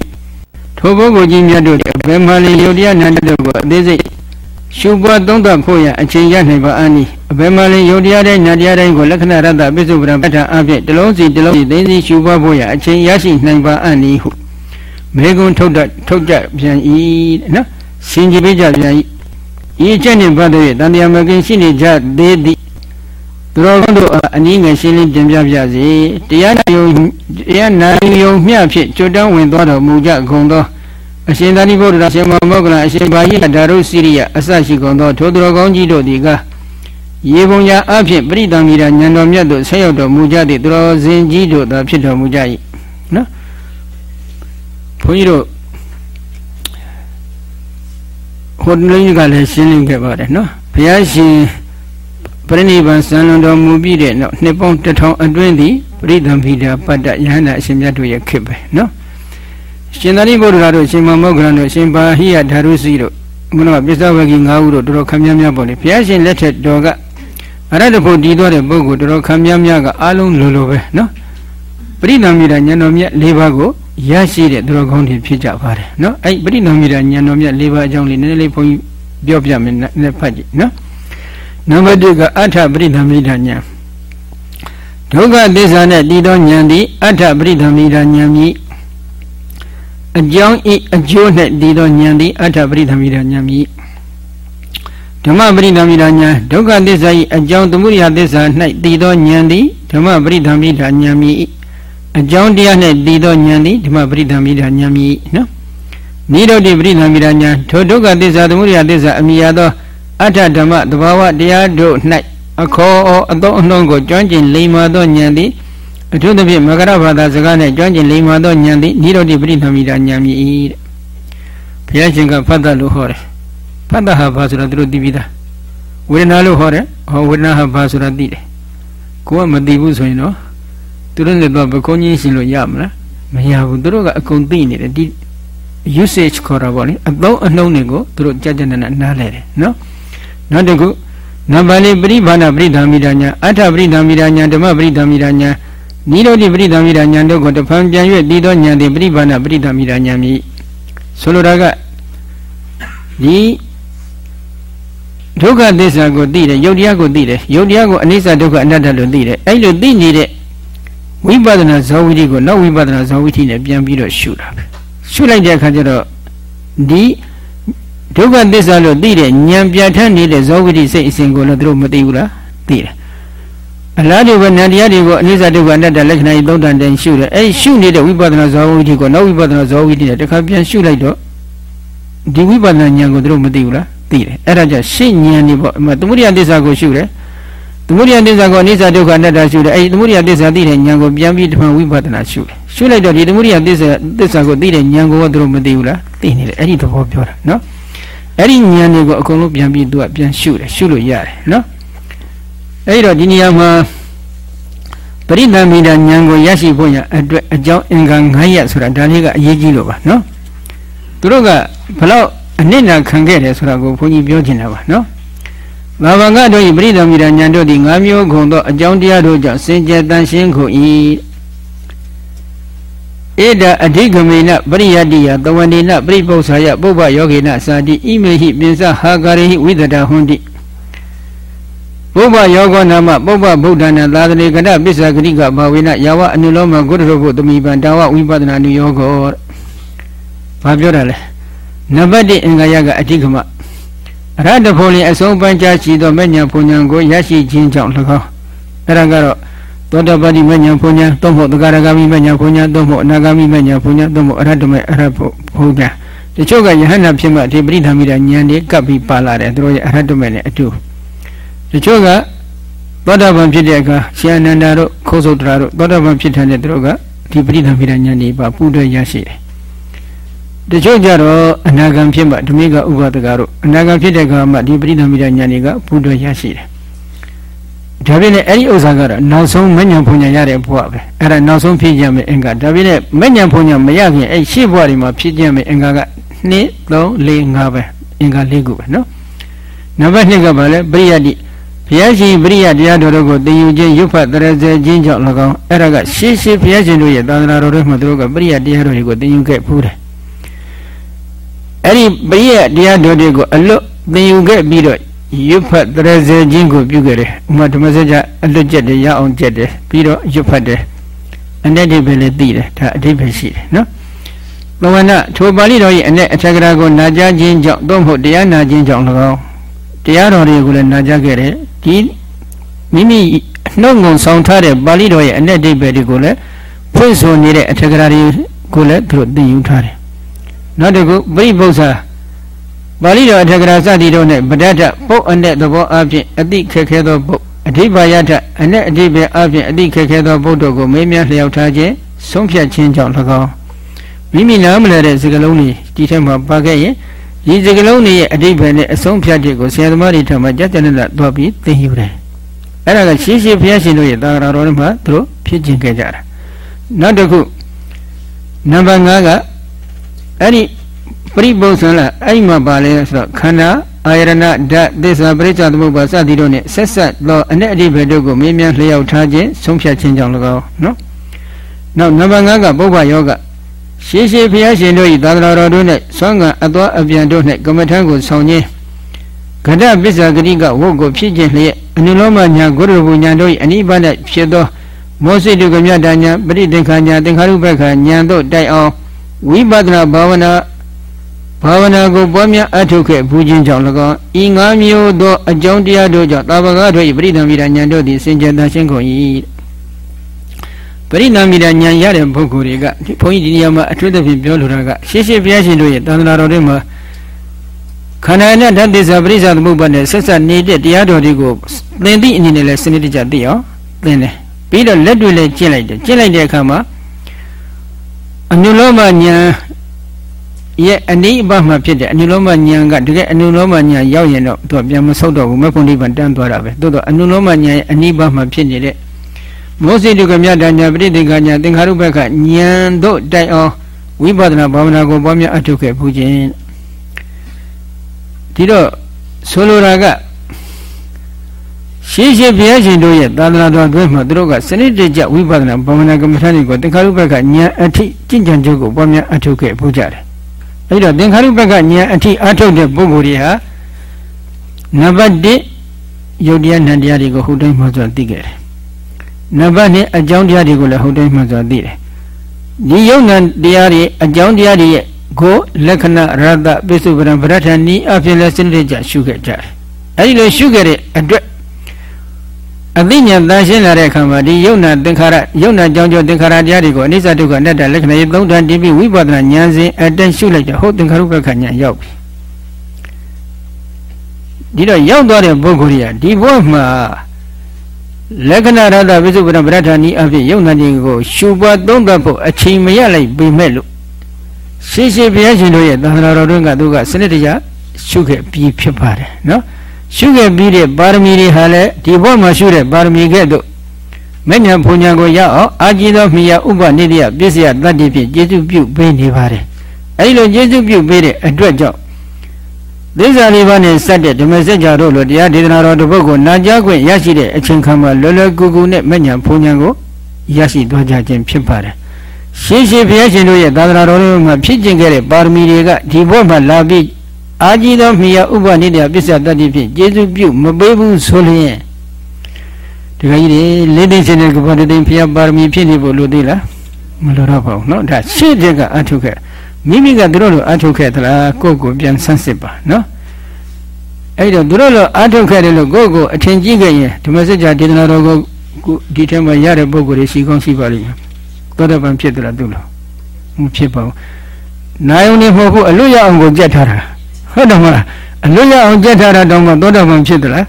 ထိုပုဂ္ဂိုလ်ကြီးများတို့ဘယ်မှလေယုတ်တရားနာတဲ့ကိုအသေးစိတ်ရှုပွားသုံးသပ်ဖို့ရအချိန်ရနိုင်ပါအနိအဘယ်မှလေယုတ်တရားတိုင်းနာတရားတိုင်းကိုလက္ခဏာရတ္တပိစုပဒံပဋ္ဌာအဖြစ်တလုံးစီတလုံးစီသိသိရှုပွားဖို့ရအချိန်ရရှိနိုင်ပါအနိဟုမေကွန်းထုတ်တထုတ်ကြပြန်ဤနော်ရှင်ကြီးပေးကြပြန်ဤ ဤချက်နှင့်ပတ်သက်၍တန်တရားမကင်းရှိနေကြသေးသည်သူတော်ကောင်းတို့အနည်းငယ်ရှင်းလင်းပြင်ပြပြစေတရားနာယုံတရားနာယုံမျှဖြင့်ကျွတ်တန်းဝင်သွားတော်မူကြကုန်သောအရှင်သာရိပုတ္တရာရှင်မောဂလအရှင်ဘာဟိဒါရုစိရိယအစရှိကုန်သောထိုသူတော်ကောင်းကြီးတို့သည်ကရေပုံရာအဖြစ်ပရိသမီရာညံတော်မြတ်တို့ဆက်ရောက်တော်မူကြသည့်သူတော်စင်ကြီးတို့သာဖြစ်တော်မူကြ၏နော်ဘုန်းကြီးတို့ ဟိုတလုံးကြီးကလည်းရှင်းလင်းခဲ့ပါတယ်နော်ဘုရားရှင်ပရိနိဗ္ဗာန်စံလွန်တော်မူပြီးတဲ့နောက်နှစ်ပေါင်းတစ်ထောင်အတွင်းသည်ပရိသမီရာပတ္တယဟန္တာအရှင်မြတ်တို့ရဲ့ခေတ်ပဲနော်ရှင်သာရိပုတ္တရာတို့ရှင်မောဂလတို့ရှင်ဘာဟိယဓာရုစီတို့ဘုရားပစ္စဝဂီ၅ဦးတို့တော်တော်ခမ်းများများပေါ့လေဘုရားရှင်လက်ထက်တော်ကအရတ္တဖို့တည်သွားတဲ့ပုဂ္ဂိုလ်တော်တော်ခမ်းများများကအားလုံးလိုလိုပဲနော်ပရိသမီရာဉာဏ်တော်မြတ်၄ပါးကို ရရှိတဲ့သူတော်ကောင်းတွေဖြစ်ကြပါတယ်နော်အဲ့ပရိသမီရာဉာဏ်တော်မြတ်၄ပါးအကြောင်းလေးနည်းနည်းလေးဘုန်းကြီးပြောပြမယ်နဲ့ဖတ်ကြည့်နော်နံပါတ်1ကအထပရိသမီရာဉာဏ်ဒုက္ခသစ္စာနဲ့တည်သောဉာဏ်သည်အထပရိသမီရာဉာဏ်မြည်အကြောင်းဤအကျိုးနဲ့တည်သောဉာဏ်သည်အထပရိသမီရာဉာဏ်မြည်ဓမ္မပရိသမီရာဉာဏ်ဒုက္ခသစ္စာ၏အကြောင်းသမုဒိယသစ္စာ၌တည်သောဉာဏ်သည်ဓမ္မပရိသမီရာဉာဏ်မြည် အကြောင်းတရားနဲ့တည်သောဉာဏ်သည်ဓမ္မပရိသမီရာဉာဏ်မြည်နော်နိရောဓိပရိသမီရာဉာဏ်ထိုဒုက္ခသစ္စာသမုဒိယသစ္စာအမိယသောအထဓမ္မသဘာဝတရားတို့၌အခေါ်အသောအနှုံးကိုကျွမ်းကျင်လိမ္မာသောဉာဏ်သည်အထူးသဖြင့်မဂရဘာသာစကားနဲ့ကျွမ်းကျင်လိမ္မာသောဉာဏ်သည်နိရောဓိပရိသမီရာဉာဏ်မြည်တဲ့ဘုရားရှင်ကဖတ်တတ်လို့ဟောတယ်ဖတ်တတ်ဟာဘာဆိုတာသူတို့သိပြီးသားဝေဒနာလို့ဟောတယ်ဟောဝေဒနာဟာဘာဆိုတာသိတယ်ကိုကမသိဘူးဆိုရင်တော့ သူတို့လည်းတော့ပကုံးကြီးရှင်လို့ရမလားမရဘူးသူတို့ကအကုန်သိနေတယ်ဒီ usage ခေါ်တာပေါ့လေအသုံးအနှုံးတွေကိုသူတို့ကြကြနနနားလဲတယ်နော်နောက်တစ်ခုနံပါတ်လေးပရိဘာနာပရိဓာမိတာညာအထပရိဓာမိတာညာဓမ္မပရိဓာမိတာညာနိရောဓိပရိဓာမိတာညာတို့ကိုတဖန်ပြန်၍တည်သောညာသည်ပရိဘာနာပရိဓာမိတာညာမြည်ဆိုလိုတာကဒီဒုက္ခသစ္စာကိုသိတယ်ယုတ်တရားကိုသိတယ်ယုတ်တရားကိုအနိစ္စဒုက္ခအနတ္တလို့သိတယ်အဲ့လိုသိနေတဲ့ ဝိပဿနာဇောဝိတိကိုနောက်ဝိပဿနာဇောဝိတိနဲ့ပြန်ပြီးတော့ရှုတာပဲရှုလိုက်တဲ့အခါကျတော့ဒီဒုက္ခသစ္စာလို့သိတဲ့ဉာဏ်ပြဋ္ဌာန်းနေတဲ့ဇောဝိတိစိတ်အစဉ်ကိုလည်းသူတို့မသိဘူးလားသိတယ်အလားတူပဲနန္တရားတွေကိုအနိစ္စဒုက္ခအနတ္တလက္ခဏာကြီးသုံးတန်တိုင်ရှုတယ်အဲ့ရှုနေတဲ့ဝိပဿနာဇောဝိတိကိုနောက်ဝိပဿနာဇောဝိတိနဲ့တစ်ခါပြန်ရှုလိုက်တော့ဒီဝိပဿနာဉာဏ်ကိုသူတို့မသိဘူးလားသိတယ်အဲ့ဒါကြောင့်ရှင်းဉာဏ်နေပေါ့သမုဒိယသစ္စာကိုရှုတယ် သမုဒိယသစ္စာကိုအနိစ္စဒုက္ခအနတ္တရှုတယ်အဲ့ဒီသမုဒိယသစ္စာသိတဲ့ဉာဏ်ကိုပြန်ပြီးတမန်ဝိပဿနာရှုတယ်ရှုလိုက်တော့ဒီသမုဒိယသစ္စာသစ္စာကိုသိတဲ့ဉာဏ်ကိုသူတို့မသိဘူးလားသိနေတယ်အဲ့ဒီသဘောပြောတာနော်အဲ့ဒီဉာဏ်တွေကိုအကုန်လုံးပြန်ပြီးသူကပြန်ရှုတယ်ရှုလို့ရတယ်နော်အဲ့တော့ဒီနေရာမှာပရိသမီတာဉာဏ်ကိုရရှိဖို့ရအတွက်အကြောင်းအင်္ဂါ9ရပ်ဆိုတာဒါလေးကအရေးကြီးလို့ပါနော်သူတို့ကဘလောက်အနစ်နာခံခဲ့တယ်ဆိုတာကိုဘုန်းကြီးပြောချင်တာပါနော် ဘာဝကတို့ဤပရိသမီရာဉာဏ်တို့သည်၅မျိုးခုသောအကြောင်းတရားတို့ကြောင့်စင်ကြယ်တန်ရှင်းခု၏ဧဒအဓိကမေနပရိယတ္တိယတဝန္ဒေနပရိပု္ပ္ပာယပုပ္ပယောဂေနသာတိဣမေဟိပိစဟာကာရိဟိဝိဒတာဟွန်တိပုပ္ပယောဂောနာမပုပ္ပဗုဒ္ဓနာသာသနေကတပစ္ဆဂရိကဘာဝေနယာဝအနုလောမဂုတ္တရုဖို့တမိပံတာဝဝိပဒနာနုယောဂောဘာပြောတာလဲနံပါတ်1အင်္ဂါရကအဓိကမ အရဟတဖို့လင်အဆုံးပန်းချရှိသောမဉ္ဇဉ်ဘုံဉ္ဇဉ်ကိုရရှိခြင်းကြောင့်၎င်းအဲ့ဒါကတော့သောတပတိမဉ္ဇဉ်ဘုံဉ္ဇဉ်သို့မဟုတ်သဂရဂမိမဉ္ဇဉ်ဘုံဉ္ဇဉ်သို့မဟုတ်အနာဂမိမဉ္ဇဉ်ဘုံဉ္ဇဉ်သို့မဟုတ်အရဟတမေအရဟဘုံဉ္ဇဉ်တချို့ကယဟန္တာဖြစ်မှဒီပရိသမီရာဉာဏ်တွေကပ်ပြီးပါလာတယ်သူတို့ရဲ့အရဟတမေနဲ့အတူတချို့ကသောတာပန်ဖြစ်တဲ့အခါရှင်အနန္ဒာတို့ခိုးဆုတ်တရာတို့သောတာပန်ဖြစ်တဲ့သူတို့ကဒီပရိသမီရာဉာဏ်တွေပါပူတွဲရရှိတယ် တချို့ကြတော့အနာဂံဖြစ်မှဓမိကဥပဒကတို့အနာဂံဖြစ်တဲ့အခါမှဒီပရိသမီရဉာဏ်တွေကဘုဒ္ဓရရှိတယ်။ဒါပြည့်နဲ့အဲ့ဒီဥစ္စာကတော့နောက်ဆုံးမဉ္ဇဉ်ဘုံညာရတဲ့ဘဝပဲ။အဲ့ဒါနောက်ဆုံးဖြစ်ကြမယ်အင်္ဂါဒါပြည့်နဲ့မဉ္ဇဉ်ဘုံညာမရခင်အဲ့ရှေ့ဘဝတွေမှာဖြစ်ကြမယ်အင်္ဂါက2 3 4 5ပဲအင်္ဂါ၄ခုပဲနော်။နံပါတ်2ကဘာလဲပရိယတိဘုရားရှင်ပရိယတရားတော်တို့ကိုသင်ယူခြင်းရွတ်ဖတ်တရစေခြင်းကြောင့်၎င်းအဲ့ဒါကရှေးရှေးဘုရားရှင်တို့ရဲ့သာသနာတော်တွေမှာသူတို့ကပရိယတရားတော်တွေကိုသင်ယူခဲ့ဖူးတယ် အဲ့ဒီပရိယတရားတော်တွေကိုအလွတ်သင်ယူခဲ့ပြီးတော့ရွတ်ဖတ်တရစေခြင်းကိုပြုခဲ့တယ်ဥမာဓမ္မစကြာအလွတ်ကျက်တယ်ရအောင်ကျက်တယ်ပြီးတော့ရွတ်ဖတ်တယ်အ내အဓိပ္ပာယ်လည်းသိတယ်ဒါအဓိပ္ပာယ်ရှိတယ်နော် သဝနထိုပါဠိတော်၏အ내အထက်ကရာကိုနာကြားခြင်းကြောင့်သို့မဟုတ်တရားနာခြင်းကြောင့်၎င်းတရားတော်တွေကိုလည်းနာကြားခဲ့တယ်ဒီမိမိနှုတ်ငုံဆောင်ထားတဲ့ပါဠိတော်ရဲ့အ내အဓိပ္ပာယ်တွေကိုလည်းဖွင့်ဆိုနေတဲ့အထက်ကရာတွေကိုလည်းသူတို့သိယူထားတယ် နောက်တစ်ခုပြိပု္ပ္ပာပါဠိတော်အထက်ကရာစသည်တို့နဲ့ဗဒ္ဒတပုတ်အ내သဘောအပြင်အတိခက်ခဲသောပုတ်အဓိပ္ပာယထအ내အဓိပ္ပာယ်အပြင်အတိခက်ခဲသောပုတ်တို့ကိုမေးမြန်းလျှောက်ထားခြင်းဆုံးဖြတ်ခြင်းကြောင့်၎င်းမိမိနားမလည်တဲ့စကားလုံးတွေဒီထဲမှာပါခဲ့ရင်ဒီစကားလုံးတွေရဲ့အဓိပ္ပာယ်နဲ့အဆုံးဖြတ်ချက်ကိုဆရာသမားတွေထံမှာကြက်ကြက်နဲ့သွားပြီးသင်ယူတယ်အဲ့ဒါကရှေးရှေးဘုရားရှင်တို့ရဲ့သာသနာတော်တွေမှာသူတို့ဖြစ်ကျင်ခဲ့ကြတာနောက်တစ်ခုနံပါတ်5က အဲ့ဒီပရိပု္ပ္ပံလားအဲ့ဒီမှာပါလဲဆိုတော့ခန္ဓာအာယရဏဓာတ်သစ္စာပရိစ္ဆသမုပ္ပါစသည်တို့နဲ့ဆက်ဆက်သောအ내အဓိပ္ပာယ်တို့ကိုမြင်မြန်လျှောက်ထားခြင်းဆုံးဖြတ်ခြင်းကြောင့်၎င်းနော်နောက်နံပါတ်5ကပုဗ္ဗယောဂရှေးရှေးဘုရားရှင်တို့၏သာသနာတော်တို့၌သွမ်းကအသွားအပြန်တို့၌ကမ္မထံကိုဆောင်ခြင်းဂဒပစ္စာဂတိကဝုတ်ကိုဖြစ်ခြင်းလျက်အနုလောမညာဂုရဝဉာဏ်တို့၏အနိဗ္ဗာန်၌ဖြစ်သောမောစိတုကမြတ်တညာပရိသင်္ခာညာသင်္ခါရုပ္ပခာညာတို့တိုက်အောင် ဝိပဿနာဘာဝနာဘာဝနာကိုပွားများအထုတ်ခဲ့ဘူးခြင်းကြောင့်၎င်းဤငါးမျိုးသောအကြောင်းတရားတို့ကြောင့်တာဝကတို့၏ပရိသံမိတာဉာဏ်တို့သည်စင်ကြယ်တန်ရှင်းကုန်၏ပရိနာမိတာဉာဏ်ရတဲ့ပုဂ္ဂိုလ်တွေကဘုန်းကြီးဒီနေရာမှာအထွတ်သဖြင့်ပြောလိုတာကရှေးရှေးဘုရားရှင်တို့ရဲ့တန်ត្រာတော်တွေမှာခန္ဓာနဲ့ဓာတ်သစ္စာပရိစ္ဆာသမုပ္ပါဒ်နဲ့ဆက်ဆက်နေတဲ့တရားတော်တွေကိုသင်သည့်အနေနဲ့လဲစနစ်တကျသိအောင်သင်တယ်ပြီးတော့လက်တွေလည်းကျင့်လိုက်တယ်ကျင့်လိုက်တဲ့အခါမှာ အနုလောမဉာဏ်ရဲ့အနိအပမှဖြစ်တဲ့အနုလောမဉာဏ်ကတကယ်အနုလောမဉာဏ်ရောက်ရင်တော့သူကပြန်မဆုတ်တော့ဘူးမဖွန်ဒီပန်တန်းသွားတာပဲသို့တော့အနုလောမဉာဏ်ရဲ့အနိပမှဖြစ်နေတဲ့မောစိတုကမြတ်တညာပရိသေကညာသင်္ခါရုပ္ပကဉာဏ်တို့တိုင်အောင်ဝိပဿနာဘာဝနာကိုပွားများအထုတ်ခဲ့ဘူးခြင်းဒီတော့ဆိုလိုတာက ရှေးရှေးဘုရားရှင်တို့ရဲ့သာသနာတော်အတွင်းမှာသူတို့ကစနစ်တကျဝိပဿနာဘာဝနာကမ္မထာတွေကိုသင်္ခါရုပ္ပကဉာဏ်အထိကျင့်ကြံကြုတ်ကိုပွားများအထုတ်ခဲ့ဘူးကြတယ်အဲ့တော့သင်္ခါရုပ္ပကဉာဏ်အထိအထုတ်တဲ့ပုဂ္ဂိုလ်တွေဟာနံပါတ်1ယုတ်တရားနံတရားတွေကိုဟုတ်တိုင်းမှဆိုသိခဲ့တယ်နံပါတ်2အကြောင်းတရားတွေကိုလည်းဟုတ်တိုင်းမှဆိုသိတယ်ဒီယုတ်နံတရားတွေအကြောင်းတရားတွေရဲ့ကိုလက္ခဏာရတ္တပိစုပရံဗရထဏီအဖြစ်လဲစနစ်တကျရှုခဲ့ကြတယ်အဲ့ဒီလိုရှုခဲ့တဲ့အတွက် အသိဉာဏ်တန်ရှင်းလာတဲ့အခါမှာဒီယုံနာသင်္ခါရယုံနာကြောင့်ကြောင့်သင်္ခါရတရားတွေကိုအနိစ္စဒုက္ခအနတ္တလက္ခဏာရေးသုံးတန်တိပိဝိပဿနာဉာဏ်စဉ်အတန်ရှုလိုက်တော့ဟုတ်သင်္ခါရုပ္ပခဉာဏ်ရောက်ပြီဒီတော့ရောက်သွားတဲ့ပုဂ္ဂိုလ်ကြီးကဒီဘဝမှာလက္ခဏာရတ္တဝိသုပ္ပရပရထာနီအဖြစ်ယုံနာခြင်းကိုရှုပွားသုံးသပ်ဖို့အချိန်မရလိုက်ပေမဲ့လို့ရှေးရှေးဘုရားရှင်တို့ရဲ့သာသနာတော်တွင်ကသူကစနစ်တကျရှုခဲ့ပြီးဖြစ်ပါတယ်နော် ရှုခဲ့ပြီးတဲ့ပါရမီတွေဟာလည်းဒီဘဝမှာရှုတဲ့ပါရမီကဲ့သို့မဉ္ဇဉ်ဘုံညာကိုရအောင်အာကြည်သောမိယဥပနိဒိယပစ္စယတတ္တိဖြင့်ကျေစုပြုပေးနေပါတယ်အဲဒီလိုကျေစုပြုပေးတဲ့အတွက်ကြောင့်သစ္စာလေးပါးနဲ့စက်တဲ့ဓမ္မစကြာတို့လိုတရားဒေသနာတော်တစ်ပုဒ်ကိုနာကြားခွင့်ရရှိတဲ့အချိန်ခါမှာလွယ်လွယ်ကူကူနဲ့မဉ္ဇဉ်ဘုံညာကိုရရှိသွားကြခြင်းဖြစ်ပါတယ်ရှေးရှေးဘုရားရှင်တို့ရဲ့သာသနာတော်တွေမှာဖြစ်ကျင်ခဲ့တဲ့ပါရမီတွေကဒီဘဝမှာလာပြီး အာကြီးသောမိယဥပနိဒယပစ္စယတတ္တိဖြင့်ကျေစုပြုမပေးဘူးဆိုလျင်ဒီကကြီးတွေလေးသိစင်တဲ့ကပ္ပတသိဘုရားပါရမီဖြစ်နေဖို့လိုသေးလားမလိုတော့ပါဘူးเนาะဒါရှေ့တဲ့ကအထုခဲ့မိမိကသူတို့လိုအထုခဲ့သလားကိုယ့်ကိုပြန်ဆန်းစစ်ပါเนาะအဲ့တော့သူတို့လိုအထုတ်ခဲ့တယ်လို့ကိုယ့်ကိုအထင်ကြီးခဲ့ရင်ဓမ္မစကြာဒေသနာတော်ကိုဒီထဲမှာရတဲ့ပုံကိုယ်တွေရှိကောင်းရှိပါလိမ့်မယ်သောတပန်ဖြစ်သလားသူလို့မဖြစ်ပါဘူးနိုင်ုံနေမဟုတ်ဘူးအလွတ်ရအောင်ကိုကြက်ထားတာ ဟုတ်တယ်မလားအလွတ်ရအောင်ကြက်ထားတာတောင်မှသောတပန်ဖြစ်သလား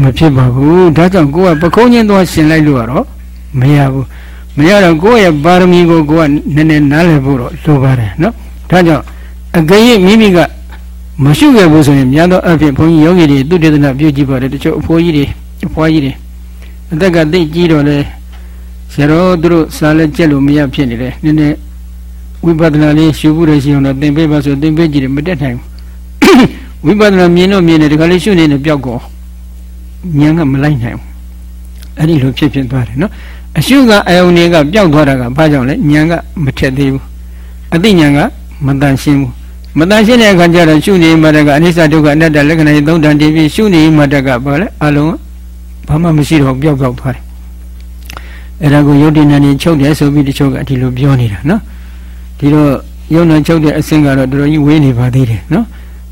မဖြစ်ပါဘူးဒါကြောင့်ကိုယ်ကပကုံးချင်းသွားရှင်လိုက်လို့ကတော့မရဘူးမရတော့ကိုယ့်ရဲ့ပါရမီကိုကိုယ်ကနည်းနည်းနားလည်ဖို့တော့လိုပါတယ်နော်ဒါကြောင့်အကရင်မိမိကမရှိခဲ့ဘူးဆိုရင်များသောအဖြစ်ဘုန်းကြီးယောဂီတွေသူတေသနာပြုကြည့်ပါတယ်တချို့အဖိုးကြီးတွေအဖွားကြီးတွေအသက်ကသိကြီးတော့လေဆရာတော်သူတို့စားလဲကြက်လို့မရဖြစ်နေတယ်နည်းနည်းဝိပဿနာလေးရှုဖို့ရရှိအောင်တော့သင်ပေးပါဆိုသင်ပေးကြည့်တယ်မတက်နိုင်ဘူး ဝိပဿနာမြင်တော့မြင်တယ်ဒီခါလေးရှုနေတယ်ပျောက်ကောဉာဏ်ကမလိုက်နိုင်ဘူးအဲ့ဒီလိုဖြစ်ဖြစ်သွားတယ်နော်အရှုကအယုန်တွေကပျောက်သွားတာကဘာကြောင့်လဲဉာဏ်ကမထက်သေးဘူးအသိဉာဏ်ကမတန်ရှင်းဘူးမတန်ရှင်းတဲ့အခါကျတော့ရှုနေမှတကအနိစ္စဒုက္ခအနတ္တလက္ခဏာသုံးတန်တည်ပြီးရှုနေမှတကဘာလဲအလုံးဘာမှမရှိတော့ပျောက်ပျောက်သွားတယ်အဲ့ဒါကိုယုတ်တိဏ္ဍာနေချုပ်တယ်ဆိုပြီးတချို့ကဒီလိုပြောနေတာနော်ဒီတော့ယုံနာချုပ်တဲ့အဆင့်ကတော့တော်တော်ကြီးဝေးနေပါသေးတယ်နော်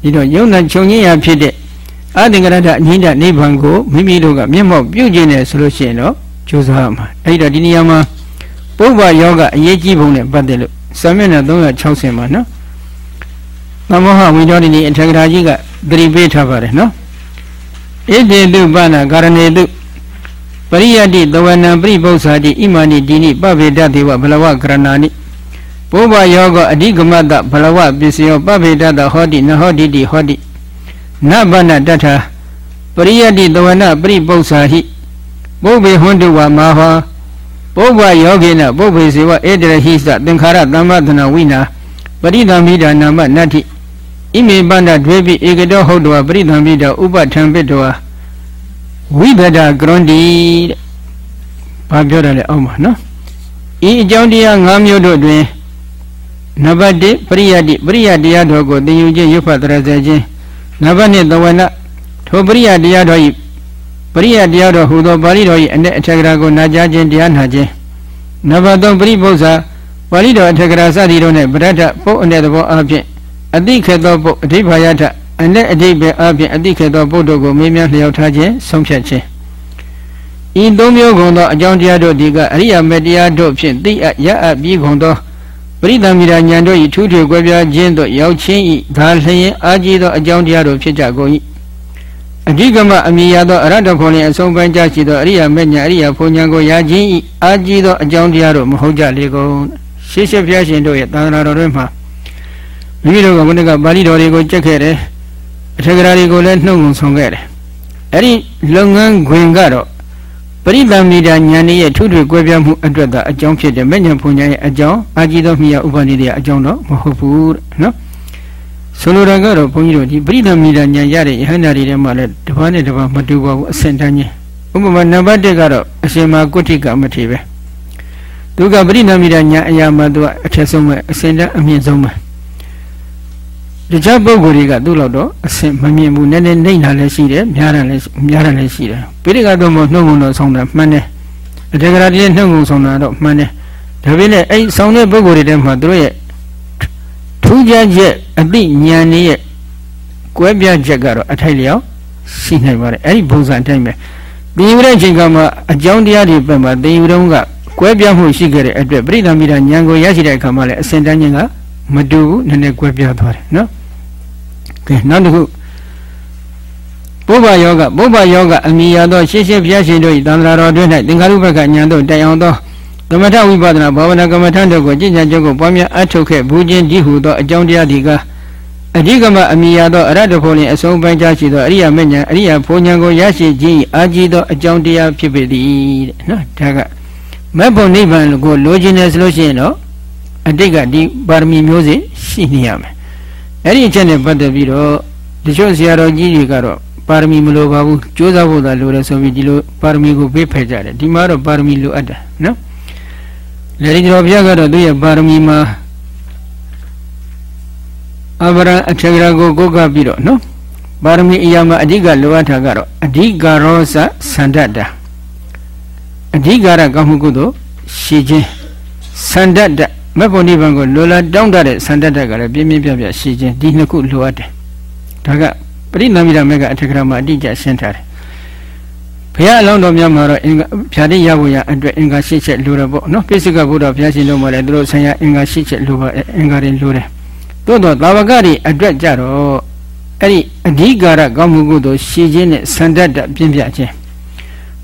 ဒီတော့ယုံနာချုပ်ခြင်းရာဖြစ်တဲ့အသင်္ကရတအငိမ့်တဲ့နိဗ္ဗာန်ကိုမိမိတို့ကမျက်မှောက်ပြုကျင်တယ်ဆိုလို့ရှိရင်တော့ကြိုးစားရမှာအဲ့တော့ဒီနေရာမှာပုဗ္ဗယောဂအရေးကြီးပုံနဲ့ပတ်သက်လို့စာမျက်နှာ360မှာနော်သမဟဝိဒောတိနိအထက်ကရာကြီးကသတိပေးထားပါတယ်နော်ဣတိတုပနာကာရဏေတုပရိယတိသဝနံပရိပု္ပ္ပာတိဣမာနိဒီနိပဗေဒတေဝဘလဝကရဏာနိ ပုဗ္ဗယောဂအဓိကမတဘလဝပစ္စယောပဗေဒတဟောတိနဟောတိတိဟောတိနဗ္ဗနတထပရိယတိသဝနပရိပု္ပ္ပာဟိပုဗ္ဗေဟွန်တုဝမာဟောပုဗ္ဗယောဂိနပုဗ္ဗေစေဝဧတရဟိသသင်္ခါရသမ္မသနာဝိနာပရိသမိဒာနာမနတ္ထိဣမေပန္နဒွေပိဧကတောဟုတ်တောပရိသမိဒာဥပထံပိတောဝိဘဒကရွန်တီတဲ့ဘာပြောတယ်လဲအောက်မှာနော်ဤအကြောင်းတရား၅မျိုးတို့တွင် နံပါတ်1ပရိယတိပရိယတရားတော်ကိုသင်ယူခြင်းရွတ်ဖတ်တရစေခြင်းနံပါတ်2သဝနထိုပရိယတရားတော်ဤပရိယတရားတော်ဟူသောပါဠိတော်၏အ내အထက်ကရာကိုနာကြားခြင်းတရားနာခြင်းနံပါတ်3ပရိပု္ပ္ပာပါဠိတော်အထက်ကရာစသည်တို့နှင့်ပရဒ္ဒပုတ်အ내သဘောအဖြစ်အတိခေသောပုတ်အဋိဘာယထအ내အဋိဘေအဖြစ်အတိခေသောပုတ်တို့ကိုမေးမြန်းလျှောက်ထားခြင်းဆုံးဖြတ်ခြင်းဤသုံးမျိုးကုန်သောအကြောင်းတရားတို့ဒီကအရိယာမေတရားတို့ဖြင့်သိအပ်ရအပ်ပြီးကုန်သော ပရိသမီရာဉာဏ်တို့၏ထူးထွေကွဲပြားခြင်းတို့ရောက်ချင်း၏ဒါလျင်အာကြီးသောအကြောင်းတရားတို့ဖြစ်ကြကုန်၏အဓိကမအမိရသောအရတ္တဖို့လင်အဆုံးပိုင်းကြရှိသောအရိယာမေညာအရိယာဘုံဉာဏ်ကိုရခြင်း၏အာကြီးသောအကြောင်းတရားတို့မဟုတ်ကြလေကုန်ရှေးရှေးဘုရားရှင်တို့ရဲ့သာသနာတော်တွင်မှာမိမိတို့ကဘုန်းကပါဠိတော်တွေကိုကြက်ခဲ့တယ်အထက်ကရာတွေကိုလည်းနှုတ်ငုံဆောင်ခဲ့တယ်အဲ့ဒီလုပ်ငန်းခွင်ကတော့ ပရိသမိတာဉာဏ်ရဲ့ထုထွေကွဲပြားမှုအတွက်သာအကြောင်းဖြစ်တယ်မဲ့ညာဖွညာရဲ့အကြောင်းအာကြည့်သောမိယဥပနိဒေယအကြောင်းတော့မဟုတ်ဘူးတဲ့နော်ဆိုလိုတာကတော့ဘုန်းကြီးတို့ဒီပရိသမိတာဉာဏ်ရတဲ့ယဟန္တာတွေထဲမှာလည်းတစ်ပါးနဲ့တစ်ပါးမတူပါဘူးအစင်တန်းချင်းဥပမာနံပါတ်1ကတော့အရှင်မာကုဋ္ဌိကမထေပဲသူကပရိသမိတာဉာဏ်အရာမှာသူကအထက်ဆုံးပဲအစင်တန်းအမြင့်ဆုံးပဲ တခြားပုဂ္ဂိုလ်တွေကသူ့လောက်တော့အဆင်မမြင်ဘူးနည်းနည်းနှိမ့်တာလည်းရှိတယ်များတာလည်းများတာလည်းရှိတယ်ပိဋကတော့မနှုတ်ငုံတော့ဆောင်းတာမှန်တယ်အတေကရာတည်းနှုတ်ငုံဆောင်းတာတော့မှန်တယ်ဒါပေမဲ့အဲ့ဆောင်းတဲ့ပုဂ္ဂိုလ်တွေထဲမှာသူတို့ရဲ့ထူးခြားချက်အသိဉာဏ်နည်းရဲ့ကွဲပြားချက်ကတော့အထိုက်လျောက်ရှိနိုင်ပါတယ်အဲ့ဒီဘုံစံအတိုင်းပဲသင်ယူတဲ့အချိန်ကမှအကြောင်းတရားတွေပဲမှာသင်ယူတော့ကကွဲပြားမှုရှိခဲ့တဲ့အတွက်ပြိဿမိတာဉာဏ်ကိုရရှိတဲ့အခါမှာလည်းအစဉ်တန်းခြင်းကမတူဘူးနည်းနည်းကွဲပြားသွားတယ်နော် ကဲနောက်တစ်ခုပုဗ္ဗယောဂပုဗ္ဗယောဂအမိရသောရှေးရှေးဘုရားရှင်တို့၏တန်ត្រာတော်တွင်၌သင်္ခါရုပ္ပကဉာဏ်တို့တိုင်အောင်သောသမထဝိပဿနာဘာဝနာကမ္မထံတို့ကိုကျင့်ကြံကြုပ်ကိုပွားများအထုတ်ခဲ့ဘူးခြင်းဒီဟုသောအကြောင်းတရားဒီကအဓိကမအမိရသောအရတ္တဖို့လင်အဆုံးပိုင်းခြားရှိသောအရိယာမဉ္ဇဉ်အရိယာဘုံဉဏ်ကိုရရှိခြင်း၏အာကြီးသောအကြောင်းတရားဖြစ်ပေသည်တဲ့နော်ဒါကမဘုံနိဗ္ဗာန်ကိုလိုချင်တယ်ဆိုလို့ရှိရင်တော့အတိတ်ကဒီပါရမီမျိုးစေ့ရှိနေရမယ် အဲ့ဒီအချက်နဲ့ပတ်သက်ပြီးတော့တချို့ဆရာတော်ကြီးတွေကတော့ပါရမီမလိုပါဘူးကြိုးစားဖို့သာလိုတယ်ဆိုပြီးဒီလိုပါရမီကိုပေးဖယ်ကြတယ်ဒီမှာတော့ပါရမီလိုအပ်တာနော်လေဒီတော်ဘုရားကတော့သူ့ရဲ့ပါရမီမှာအဘရအထေရကိုကိုးကပ်ပြီးတော့နော်ပါရမီအရာမှာအဓိကလိုအပ်တာကတော့အဓိကရောစသန္တတာအဓိကရကောင်းမှုကုသိုလ်ရှိခြင်းသန္တတာ မက်ဖို့နိဗ္ဗာန်ကိုလိုလားတောင်းတတဲ့စန္ဒတ္တကလည်းပြင်းပြင်းပြပြရှိခြင်းဒီနှစ်ခုလိုအပ်တယ်ဒါကပရိသမီရမေကအထက်ကရာမှာအတိအကျရှင်းထားတယ်ဘုရားအလောင်းတော်များမှာတော့အင်္ဂါဖြာတိရဖို့ရအတွက်အင်္ဂါရှိချက်လိုတယ်ပေါ့နော်ပိစိကဘုရားဘုရားရှင်တို့မှာလည်းသူတို့ဆံရအင်္ဂါရှိချက်လိုပါအင်္ဂါတွေလိုတယ်သို့တော့သာဝကတွေအတွက်ကြတော့အဲ့ဒီအဓိကာရကောင်းမှုကုသိုလ်ရှိခြင်းနဲ့စန္ဒတ္တပြင်းပြခြင်း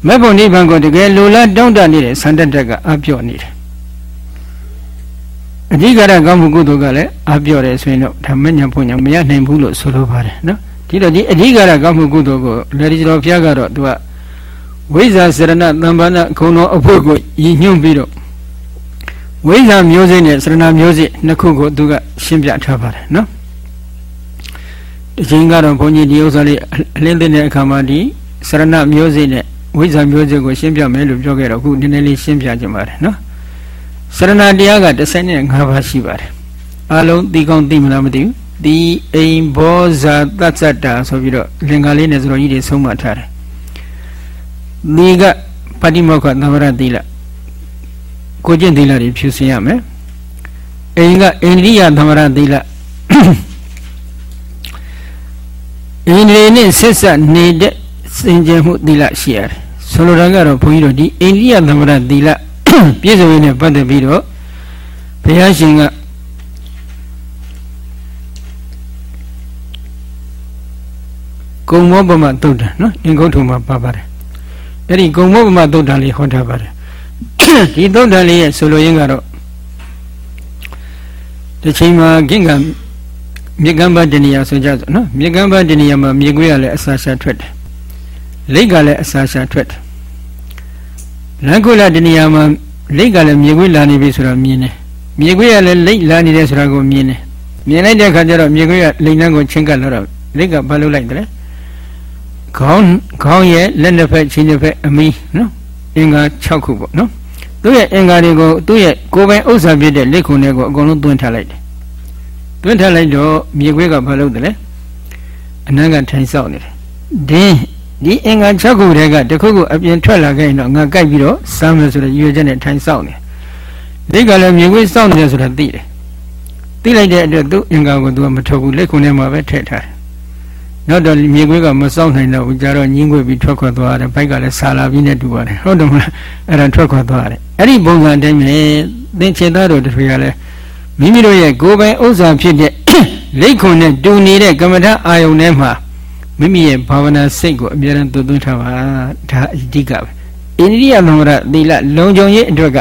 မက်ဖို့နိဗ္ဗာန်ကိုတကယ်လိုလားတောင်းတနေတဲ့စန္ဒတ္တကအပြော့နေတယ် အဓိကရကောင်းမှုကုသိုလ်ကလည်းအပြော့တယ်ဆိုရင်တော့ဓမ္မညာဖွညာမရနိုင်ဘူးလို့ဆိုလိုပါတယ်နော်ဒီတော့ဒီအဓိကရကောင်းမှုကုသိုလ်ကိုလေဒီတော်ဘုရားကတော့သူကဝိဇ္ဇာစရဏသံဘာနာခုံတော်အဖို့ကိုရည်ညွှန်းပြီးတော့ဝိဇ္ဇာမျိုးစိနဲ့စရဏမျိုးစိနှစ်ခုကိုသူကရှင်းပြထားပါတယ်နော်ဒီချိန်ကတော့ဘုန်းကြီးဒီဥစ္စာလေးအလင်းသိတဲ့အခါမှာဒီစရဏမျိုးစိနဲ့ဝိဇ္ဇာမျိုးစိကိုရှင်းပြမယ်လို့ပြောခဲ့တော့အခုနည်းနည်းလေးရှင်းပြကြပါမယ်နော် စရဏတရားက35ပါးရှိပါတယ်အလုံးသိကောင်းသိမလားမသိဘူးဒီအိမ်ဘောဇာတတ်ဇတ္တာဆိုပြီးတော့လင်္ကာလေးနဲ့စတော်ကြီးတွေဆုံးမထားတယ်ဒီကပฏิမောက္ခသမရသီလကိုကျင့်သီလတွေဖြူစင်ရမယ်အိမ်ကအိန္ဒိယသမရသီလအိန္ဒြေနဲ့ဆက်ဆက်နေတဲ့စင်ကြယ်မှုသီလရှိရတယ်ဆိုလိုတာကတော့ဘုန်းကြီးတို့ဒီအိန္ဒိယသမရသီလ ပြည့်စုံရင်းနဲ့ပတ်သက်ပြီးတော့ဘုရားရှင်ကကုံမောပမသုတ်တံနော်အင်္ဂုတ္ထုမှာပါပါတယ်အဲ့ဒီကုံမောပမသုတ်တံလေးဟောထားပါတယ်ဒီသုတ်တံလေးရဲ့ဆိုလိုရင်းကတော့ဒီချိန်မှာဂင်္ဂမြေကမ်းပါတဏီယာဆိုကြဆိုနော်မြေကမ်းပါတဏီယာမှာမြေခွေးကလည်းအစာရှာထွက်တယ်လိတ်ကလည်းအစာရှာထွက်တယ် လန်ကုလတဏီယာမှာလိတ်ကလည်းမြေခွေးလာနေပြီဆိုတာမြင်တယ်မြေခွေးကလည်းလိတ်လာနေတယ်ဆိုတာကိုမြင်တယ်မြင်လိုက်တဲ့အခါကျတော့မြေခွေးကလိတ်နှံကိုချင်းကပ်လာတော့လိတ်ကဘာလုပ်လိုက်တယ်ခေါင်းခေါင်းရဲ့လက်နှစ်ဖက်ခြေနှစ်ဖက်အမီးနော်အင်္ဂါ6ခုပေါ့နော်သူ့ရဲ့အင်္ဂါတွေကိုသူ့ရဲ့ကိုယ်ပိုင်ဥစ္စာဖြစ်တဲ့လက်ခုံတွေကိုအကုန်လုံးသွင်းထားလိုက်တယ်သွင်းထားလိုက်တော့မြေခွေးကဘာလုပ်တယ်လဲအနံ့ကထိုင်ဆောက်နေတယ်ဒင်း ဒီအင်္ဂါ6ခုတည်းကတခုခုအပြင်ထွက်လာခဲ့ရင်တော့ငါကြိုက်ပြီးတော့စမ်းမယ်ဆိုတဲ့ရွေချက်နဲ့ထိုင်ဆောက်နေလိတ်ကလည်းမြေခွေးဆောက်နေတယ်ဆိုတာသိတယ်သိလိုက်တဲ့အတွက်သူ့အင်္ဂါကိုသူကမထုတ်ဘူးလက်ခုံထဲမှာပဲထည့်ထားတယ်နောက်တော့မြေခွေးကမစောင့်နိုင်တော့ဘူးကြတော့ညင်းခွေပြီးထွက်ခွက်သွားတယ်ဘိုက်ကလည်းဆာလာပြီးနဲ့တူပါတယ်ဟုတ်တယ်မလားအဲ့ဒါထွက်ခွက်သွားတယ်အဲ့ဒီပုံစံတိုင်းပဲသင်္ချေသားတို့တွေကလည်းမိမိတို့ရဲ့ကိုယ်ပိုင်ဥစ္စာဖြစ်တဲ့လိတ်ခွန်နဲ့တူနေတဲ့ကမ္မထအာယုန်ထဲမှာ မိမိရဲ့ဘာဝနာစိတ်ကိုအမြဲတမ်းသွတ်သွင်းထားပါဒါအဓိကပဲအိန္ဒိယသမရသီလလုံခြုံရေးအတွက်က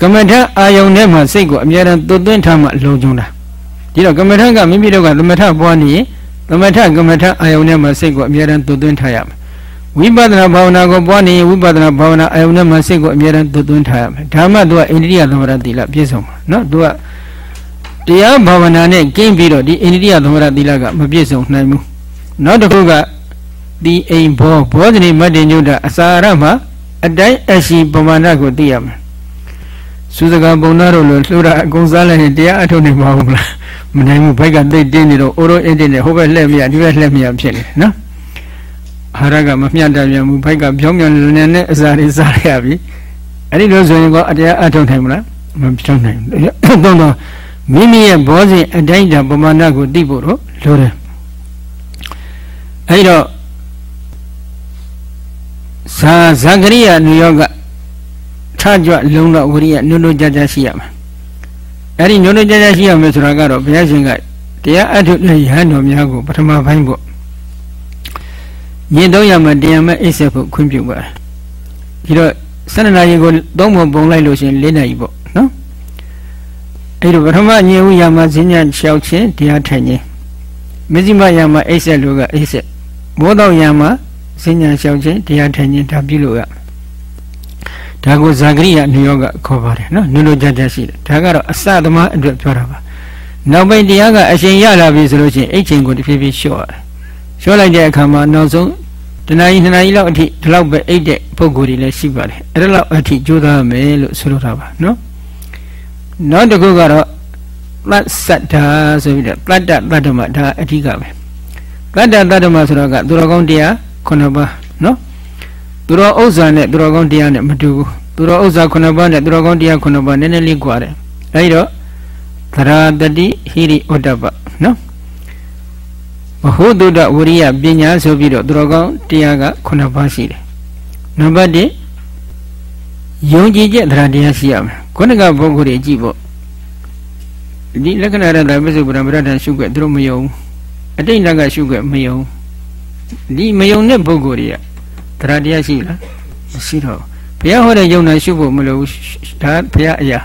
ကမ္မထအာယုန်ထဲမှာစိတ်ကိုအမြဲတမ်းသွတ်သွင်းထားမှလုံခြုံတာဒီတော့ကမ္မထကမိမိတို့ကသမထပွားနေရင်သမထကမ္မထအာယုန်ထဲမှာစိတ်ကိုအမြဲတမ်းသွတ်သွင်းထားရမယ်ဝိပဿနာဘာဝနာကိုပွားနေရင်ဝိပဿနာဘာဝနာအာယုန်ထဲမှာစိတ်ကိုအမြဲတမ်းသွတ်သွင်းထားရမယ်ဒါမှသူကအိန္ဒိယသမရသီလပြည့်စုံမှာနော်သူကတရားဘာဝနာနဲ့ကင်းပြီးတော့ဒီအိန္ဒိယသမရသီလကမပြည့်စုံနိုင်ဘူး နောက်တစ်ခုကဒီအိမ်ဘောဘောဇနီမတ္တညုတအစာရမှာအတိုင်းအရှိပမာဏကိုသိရမယ်သုစကပုံနာတို့လိုလှူတာအကုန်စားလိုက်ရင်တရားအထုတ်နိုင်ပါဘူးလားမနိုင်ဘူးဘိုက်ကတိတ်တင်းနေတော့အိုးရိုးအင်းတင်းနေဟိုဘက်လှည့်မရဒီဘက်လှည့်မရဖြစ်နေနော်အာရကမမျှတပြန်ဘူးဘိုက်ကဖြောင်းပြန်နေတဲ့အစာတွေစားရပြီအဲ့ဒီလိုဆိုရင်ကောအတရားအထုတ်နိုင်မလားမထုတ်နိုင်ဘူးတော့တော့မိမိရဲ့ဘောဇင်အတိုင်းတပမာဏကိုသိဖို့တော့လိုတယ် အဲဒီတော့ဇာဇဂရိယနုယောကထကြွလုံတော့ဝရိယနုနုကြကြရှိရမှာအဲ့ဒီနုနုကြကြရှိရမယ်ဆိုတာကတော့ဘုရားရှင်ကတရားအထုနဲ့ယဟန်တော်များကိုပထမပိုင်းပေါ့ညင်တော့ရမှာတရားမဲ့အိပ်ဆက်ဖို့ခွင့်ပြုပါတယ်ဒီတော့ဆန္ဒနာရီကိုသုံးပုံပုံလိုက်လို့ရှင်၄နာရီပေါ့နော်အဲ့တော့ပထမညင်ဥရမှာဈဉ္ညာ၆ချင်းတရားထိုင်ခြင်းမဇ္ဈိမယမှာအိပ်ဆက်လို့ကအိပ်ဆက် မိုးတော့ယမှာဈဉ္ညာလျှောက်ခြင်းတရားထိုင်ခြင်းဒါပြုလို့ရဒါကိုဇာဂရိယနုယောကခေါ်ပါတယ်နော်နုလိုကြကြရှိတယ်ဒါကတော့အစသမားအတွက်ပြောတာပါနောက်ပိုင်းတရားကအရှင်ရလာပြီဆိုလို့ရှိရင်အိတ်ချိန်ကိုတဖြည်းဖြည်းလျှော့ရတယ်လျှော့လိုက်တဲ့အခါမှာနောက်ဆုံးတနာရီနှစ်နာရီလောက်အထိဒီလောက်ပဲအိတ်တဲ့ပုံကိုယ်တွေလည်းရှိပါတယ်အဲ့ဒါလောက်အထိကြိုးစားမယ်လို့ဆိုလိုတာပါနော်နောက်တစ်ခုကတော့သတ်စတ်တာဆိုပြီးတော့တတ္တတတ္တမဒါအဓိကပဲ တတ္တတတ္တမဆိုတော့ကသူတော်ကောင်းတရား9ပါးနော်သူတော်ဥစ္စာနဲ့သူတော်ကောင်းတရားနဲ့မတူဘူးသူတော်ဥစ္စာ9ပါးနဲ့သူတော်ကောင်းတရား9ပါးနည်းနည်းလေးကွာတယ်အဲဒီတော့သရတတိဟိရိဩတ္တပနော်မဟုတ်တုဒ္ဒဝရိယပညာဆိုပြီးတော့သူတော်ကောင်းတရားက9ပါးရှိတယ်နံပါတ်1ယုံကြည်ချက်တရားတရားရှိရမယ်ခုနကပုဂ္ဂိုလ်တွေကြည့်ဖို့ဒီလက္ခဏာရတပစ္စုပ္ပန်ဗရဒ္ဒရှုွက်သူတို့မယုံ အတိတ်လကရှုွက်မယုံဒီမယုံတဲ့ပုဂ္ဂိုလ်တွေကတရားတရားရှိလားမရှိတော့ဘုရားဟောတဲ့ယုံနာရှုဖို့မလိုဘူးဒါဘုရားအရာ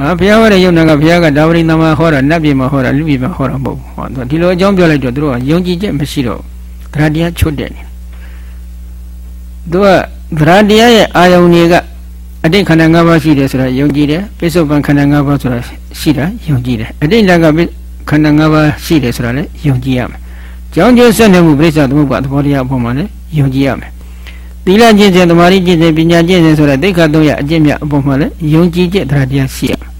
အာဘုရားဟောတဲ့ယုံနာကဘုရားကဒါဝရိသမဟောတာနတ်ပြည်မှာဟောတာလူပြည်မှာဟောတာမဟုတ်ဘူးဟောဒီလိုအကြောင်းပြောလိုက်တော့သူတို့ကယုံကြည်ချက်မရှိတော့တရားတရားချွတ်တယ်သူကတရားတရားရဲ့အာယုန်တွေကအတိတ်ခန္ဓာ၅ပါးရှိတယ်ဆိုတာယုံကြည်တယ်ပိဿုပန်ခန္ဓာ၅ပါးဆိုတာရှိတာယုံကြည်တယ်အတိတ်လက ခန္ဓာ၅ပါးရှိတယ်ဆိုတာလည်းယုံကြည်ရမယ်ကြောင်းကျိုးဆက်နေမှုပြိဿသမုပ္ပါသဘောတရားအပေါ်မှာလည်းယုံကြည်ရမယ်သီလကျင့်စဉ်သမာဓိကျင့်စဉ်ပညာကျင့်စဉ်ဆိုတဲ့သိက္ခာ၃ရအကျင့်မြတ်အပေါ်မှာလည်းယုံကြည်ချက်တရားတရားရှိရမယ်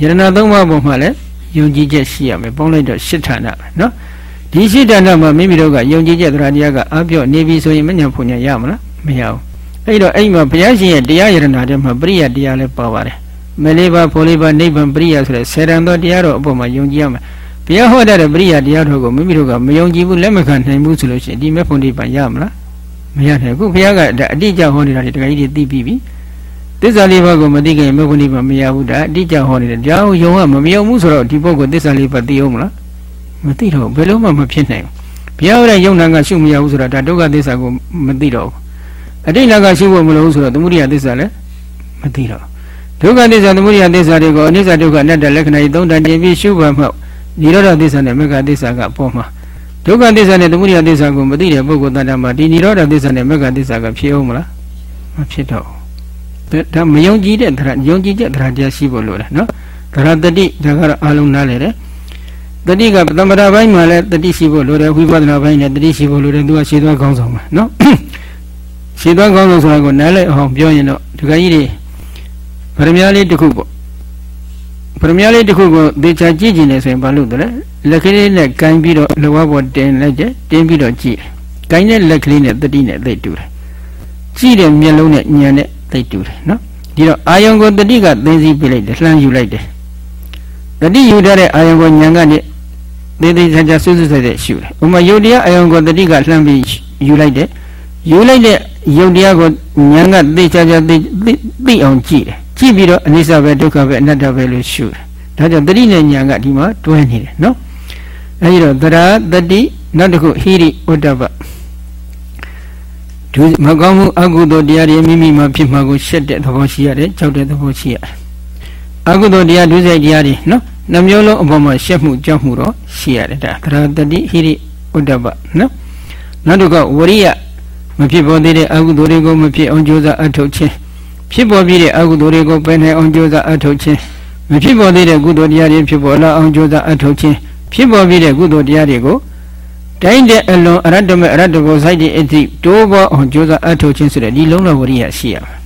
ယရဏသုံးပါးအပေါ်မှာလည်းယုံကြည်ချက်ရှိရမယ်ပေါင်းလိုက်တော့ရှစ်ဌာနပဲနော်ဒီရှစ်ဌာနမှာမိမိတို့ကယုံကြည်ချက်တရားတရားကအပြော့နေပြီဆိုရင်မညာဖွညာရမလားမရဘူးအဲ့တော့အဲ့မှာဘုရားရှင်ရဲ့တရားယရဏထဲမှာပရိယတရားလည်းပါပါတယ်မလေးပါဖော်လေးပါနိဗ္ဗာန်ပရိယဆိုတဲ့ဆယ်တန်သောတရားတော်အပေါ်မှာယုံကြည်ရမယ် ဘုရားဟောတဲ့ပရိယတရားတော်ကိုမိမိတို့ကမယုံကြည်ဘူးလက်မခံနိုင်ဘူးဆိုလို့ရှိရင်ဒီမဲ့ဖို့နိဗ္ဗာန်ရမလားမရနိုင်ဘူးဘုရားကအတိအကျဟောနေတာဒီတခါကြီးတွေသိပြီးပြီသစ္စာလေးပါးကိုမသိခင်မဲ့ဖို့နိဗ္ဗာန်မရဘူးဒါအတိအကျဟောနေတယ်တရားကိုယုံကမမယုံဘူးဆိုတော့ဒီပုဂ္ဂိုလ်သစ္စာလေးပါးသိအောင်မလားမသိတော့ဘယ်လို့မှမဖြစ်နိုင်ဘူးဘုရားဟောတဲ့ယုံနာကရှုမရဘူးဆိုတော့ဒါဒုက္ခသစ္စာကိုမသိတော့ဘူးအတိတ်နာကရှုဖို့မလိုဘူးဆိုတော့သမုဒိယသစ္စာလည်းမသိတော့ဒုက္ခသစ္စာသမုဒိယသစ္စာတွေကိုအနိစ္စဒုက္ခအနတ္တလက္ခဏာကြီးသုံးတန်တင်ပြီးရှုပါမှ နိရောဓသစ္စာနဲ့မဂ္ဂသစ္စာကပေါ်မှာဒုက္ခသစ္စာနဲ့သမုဒိယသစ္စာကိုမသိတဲ့ပုဂ္ဂိုလ်တ attva မှာဒီနိရောဓသစ္စာနဲ့မဂ္ဂသစ္စာကဖြစ်အောင်မလားမဖြစ်တော့ဘူးဒါမယုံကြည်တဲ့တရားယုံကြည်တဲ့တရားတရားရှိဖို့လိုတယ်နော်ဒါရတတိဒါကတော့အလုံးနားလေတယ်တတိကသမထဘိုင်းမှာလည်းတတိရှိဖို့လိုတယ်ဝိပဿနာဘိုင်းနဲ့တတိရှိဖို့လိုတယ်သူကရှင်းသွားကောင်းဆောင်မှာနော်ရှင်းသွားကောင်းဆောင်ဆိုတာကိုနားလည်အောင်ပြောရင်တော့ဒီကကြီးတွေဗရမ ्या လေးတစ်ခုပေါ့ ပရမလေးတစ်ခုကိုသေချာကြည့်ကြည့်နေဆိုရင်ဘာလို့လဲလက်ကလေးနဲ့ကင်ပြီးတော့လောဘပေါ်တင်လိုက်တယ်တင်းပြီးတော့ကြည့်ကင်တဲ့လက်ကလေးနဲ့တတိနဲ့သိတူတယ်ကြည့်တဲ့မျက်လုံးနဲ့ညံနဲ့သိတူတယ်နော်ဒီတော့အာယုံကိုတတိကသိသိပြလိုက်တယ်လှမ်းယူလိုက်တယ်တတိယူထားတဲ့အာယုံကိုညံကနေသေးသေးချာချာစွစွဆက်ဆက်ရှုတယ်ဥမာယုတ်တရားအာယုံကိုတတိကလှမ်းပြီးယူလိုက်တယ်ယူလိုက်တဲ့ယုတ်တရားကိုညံကသိချာချာသိသိအောင်ကြည့်တယ် ကြည့်ပြီးတော့အနိစ္စပဲဒုက္ခပဲအနတ္တပဲလို့ရှုတယ်ဒါကြောင့်တတိနဲ့ညာကဒီမှာတွဲနေတယ်နော်အဲဒီတော့သရတတိနောက်တစ်ခုဟိရိဥဒ္ဒပဒုမကောင်းမှုအကုသိုလ်တရားတွေမိမိမှာဖြစ်မှာကိုရှက်တဲ့သဘောရှိရတယ်ကြောက်တဲ့သဘောရှိရတယ်အကုသိုလ်တရားဒုစရိုက်တရားတွေနော်နှမျိုးလုံးအပေါ်မှာရှက်မှုကြောက်မှုတော့ရှိရတယ်ဒါသရတတိဟိရိဥဒ္ဒပနော်နောက်တစ်ခုဝရိယမဖြစ်ပေါ်သေးတဲ့အကုသိုလ်တွေကိုမဖြစ်အောင်ကြိုးစားအထောက်ခြင်း ဖြစ်ပေါ်ပြီးတဲ့အကုသိုလ်တွေကိုပယ်နိုင်အောင်ကြိုးစားအထောက်ခြင်းမဖြစ်ပေါ်သေးတဲ့ကုသိုလ်တရားတွေဖြစ်ပေါ်လာအောင်ကြိုးစားအထောက်ခြင်းဖြစ်ပေါ်ပြီးတဲ့ကုသိုလ်တရားတွေကိုတိုင်းတဲ့အလွန်အရတ္တမေအရတ္တဘောစိုက်တဲ့အသည့်တိုးပေါ်အောင်ကြိုးစားအထောက်ခြင်းဆိုတဲ့ဒီလုံးတော်ဝရိယရှိရမယ်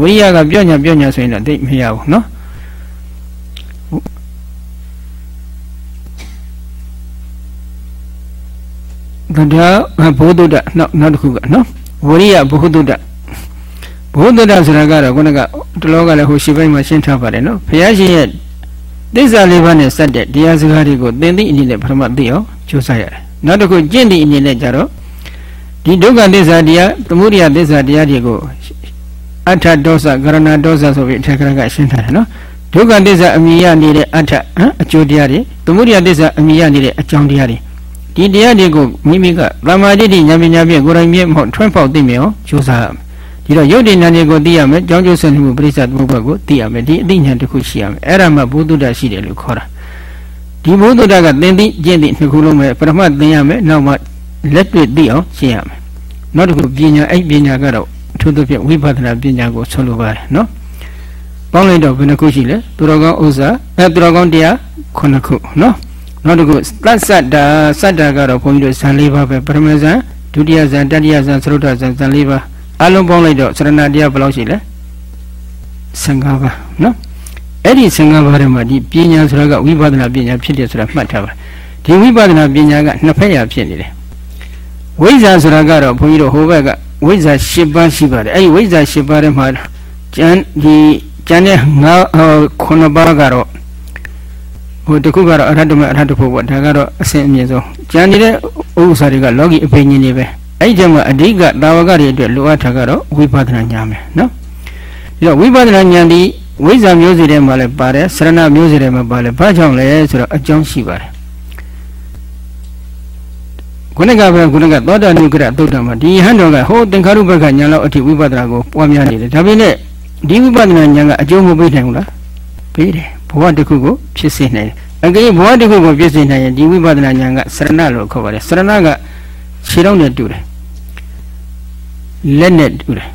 ဝရိယကပြောညာပြောညာဆိုရင်တော့သိမရဘူးနော်ဒါဘုဒ္ဓနောက်နောက်တစ်ခုကနော်ဝရိယဘုဒ္ဓ ဘုဒ္ဓတာဆိုတာကတော့ခုနကတလောကလည်းဟိုရှိပိုင်းမှာရှင်းထားပါတယ်နော်ဘုရားရှင်ရဲ့သစ္စာလေးပါးနဲ့စက်တဲ့တရားစကားတွေကိုသင်သိအနေနဲ့ပထမသိအောင်ကြိုးစားရတယ်နောက်တစ်ခုကျင့်သည့်အနေနဲ့ကြတော့ဒီဒုက္ခသစ္စာတရားသမုဒိယသစ္စာတရားတွေကိုအထဒေါသကရဏဒေါသဆိုပြီးအထက်ကကရှင်းထားတယ်နော်ဒုက္ခသစ္စာအမိရနေတဲ့အထအကျိုးတရားတွေသမုဒိယသစ္စာအမိရနေတဲ့အကြောင်းတရားတွေဒီတရားတွေကိုမိမိကသမာဓိဋ္ဌိဉာဏ်ပညာဖြင့်ကိုယ်တိုင်မြဲမဟုတ်ထွန်းပေါက်သိမြင်အောင်ကြိုးစားရမယ် ဒီတော့ယုတ်တိဉာဏ်တွေကိုသိရမယ်ကြောင်းကျိုးဆက်မှုပရိစ္ဆသမုပ္ပါကိုသိရမယ်ဒီအသိဉာဏ်တစ်ခုရှိရမယ်အဲ့ဒါမှဘုဒ္ဓတာရှိတယ်လို့ခေါ်တာဒီဘုဒ္ဓတာကသင်သိကျင့်သိနှစ်ခုလုံးပဲပထမသင်ရမယ်နောက်မှလက်တွေ့သိအောင်ရှင်းရမယ်နောက်တစ်ခုပညာအဲ့ပညာကတော့အထူးသဖြင့်ဝိပဿနာပညာကိုဆိုလိုပါတယ်နော်ပေါင်းလိုက်တော့ဘယ်နှခုရှိလဲသူတော်ကောင်းဥစ္စာအဲသူတော်ကောင်းတရားခုနှစ်ခုနော်နောက်တစ်ခုသတ်ဆတ်တာစတ်တာကတော့ဘုန်းကြီးတို့ဇန်၄ပါးပဲပထမဇန်ဒုတိယဇန်တတိယဇန်သရုတ်ဇန်ဇန်၄ပါး အလုံးပေါင်းလိုက်တော့စရဏတရားဘယ်လောက်ရှိလဲ15ပါးနော်အဲ့ဒီ15ပါးထဲမှာဒီပညာဆိုတာကဝိပဿနာပညာဖြစ်တယ်ဆိုတာမှတ်ထားပါဒီဝိပဿနာပညာကနှစ်ဖက်ရဖြစ်နေတယ်ဝိဇ္ဇာဆိုတာကတော့ဘုန်းကြီးတို့ဟိုဘက်ကဝိဇ္ဇာ10ပါးရှိပါတယ်အဲ့ဒီဝိဇ္ဇာ10ပါးထဲမှာကျန်ဒီကျန်တဲ့9 9ပါးကတော့ဟိုတခုကတော့အရဟတမအရဟတဖို့ပေါ့ဒါကတော့အစဉ်အမြင့်ဆုံးကျန်နေတဲ့ဥစ္စာတွေကလောကီအပိညာဉ်တွေပဲ အဲ့ဒီမှာအဓိကတာဝကတွေအတွက်လိုအပ်တာကတော့ဝိပဿနာဉာဏ်ပဲနော်ဒီတော့ဝိပဿနာဉာဏ်ဒီဝိဇ္ဇာမျိုးစေ့ထဲမှာလည်းပါတယ်စရဏမျိုးစေ့ထဲမှာပါလဲဘာကြောင့်လဲဆိုတော့အကြောင်းရှိပါတယ်ခုနကပဲခုနကသောတာနုကရသုတ်တံမှာဒီဟန်တော်ကဟိုသင်္ခါရုပ္ပကဉာဏ်လောက်အထိဝိပဿနာကိုပွားများနေတယ်ဒါပေမဲ့ဒီဝိပဿနာဉာဏ်ကအကျိုးမပေးနိုင်ဘူးလားပေးတယ်ဘဝတစ်ခုကိုဖြစ်စေနိုင်တယ်အကယ်ဘဝတစ်ခုကိုဖြစ်စေနိုင်ရင်ဒီဝိပဿနာဉာဏ်ကစရဏလို့ခေါ်ပါတယ်စရဏက ခြေတော့နဲ့တူတယ်လက်နဲ့တူတယ်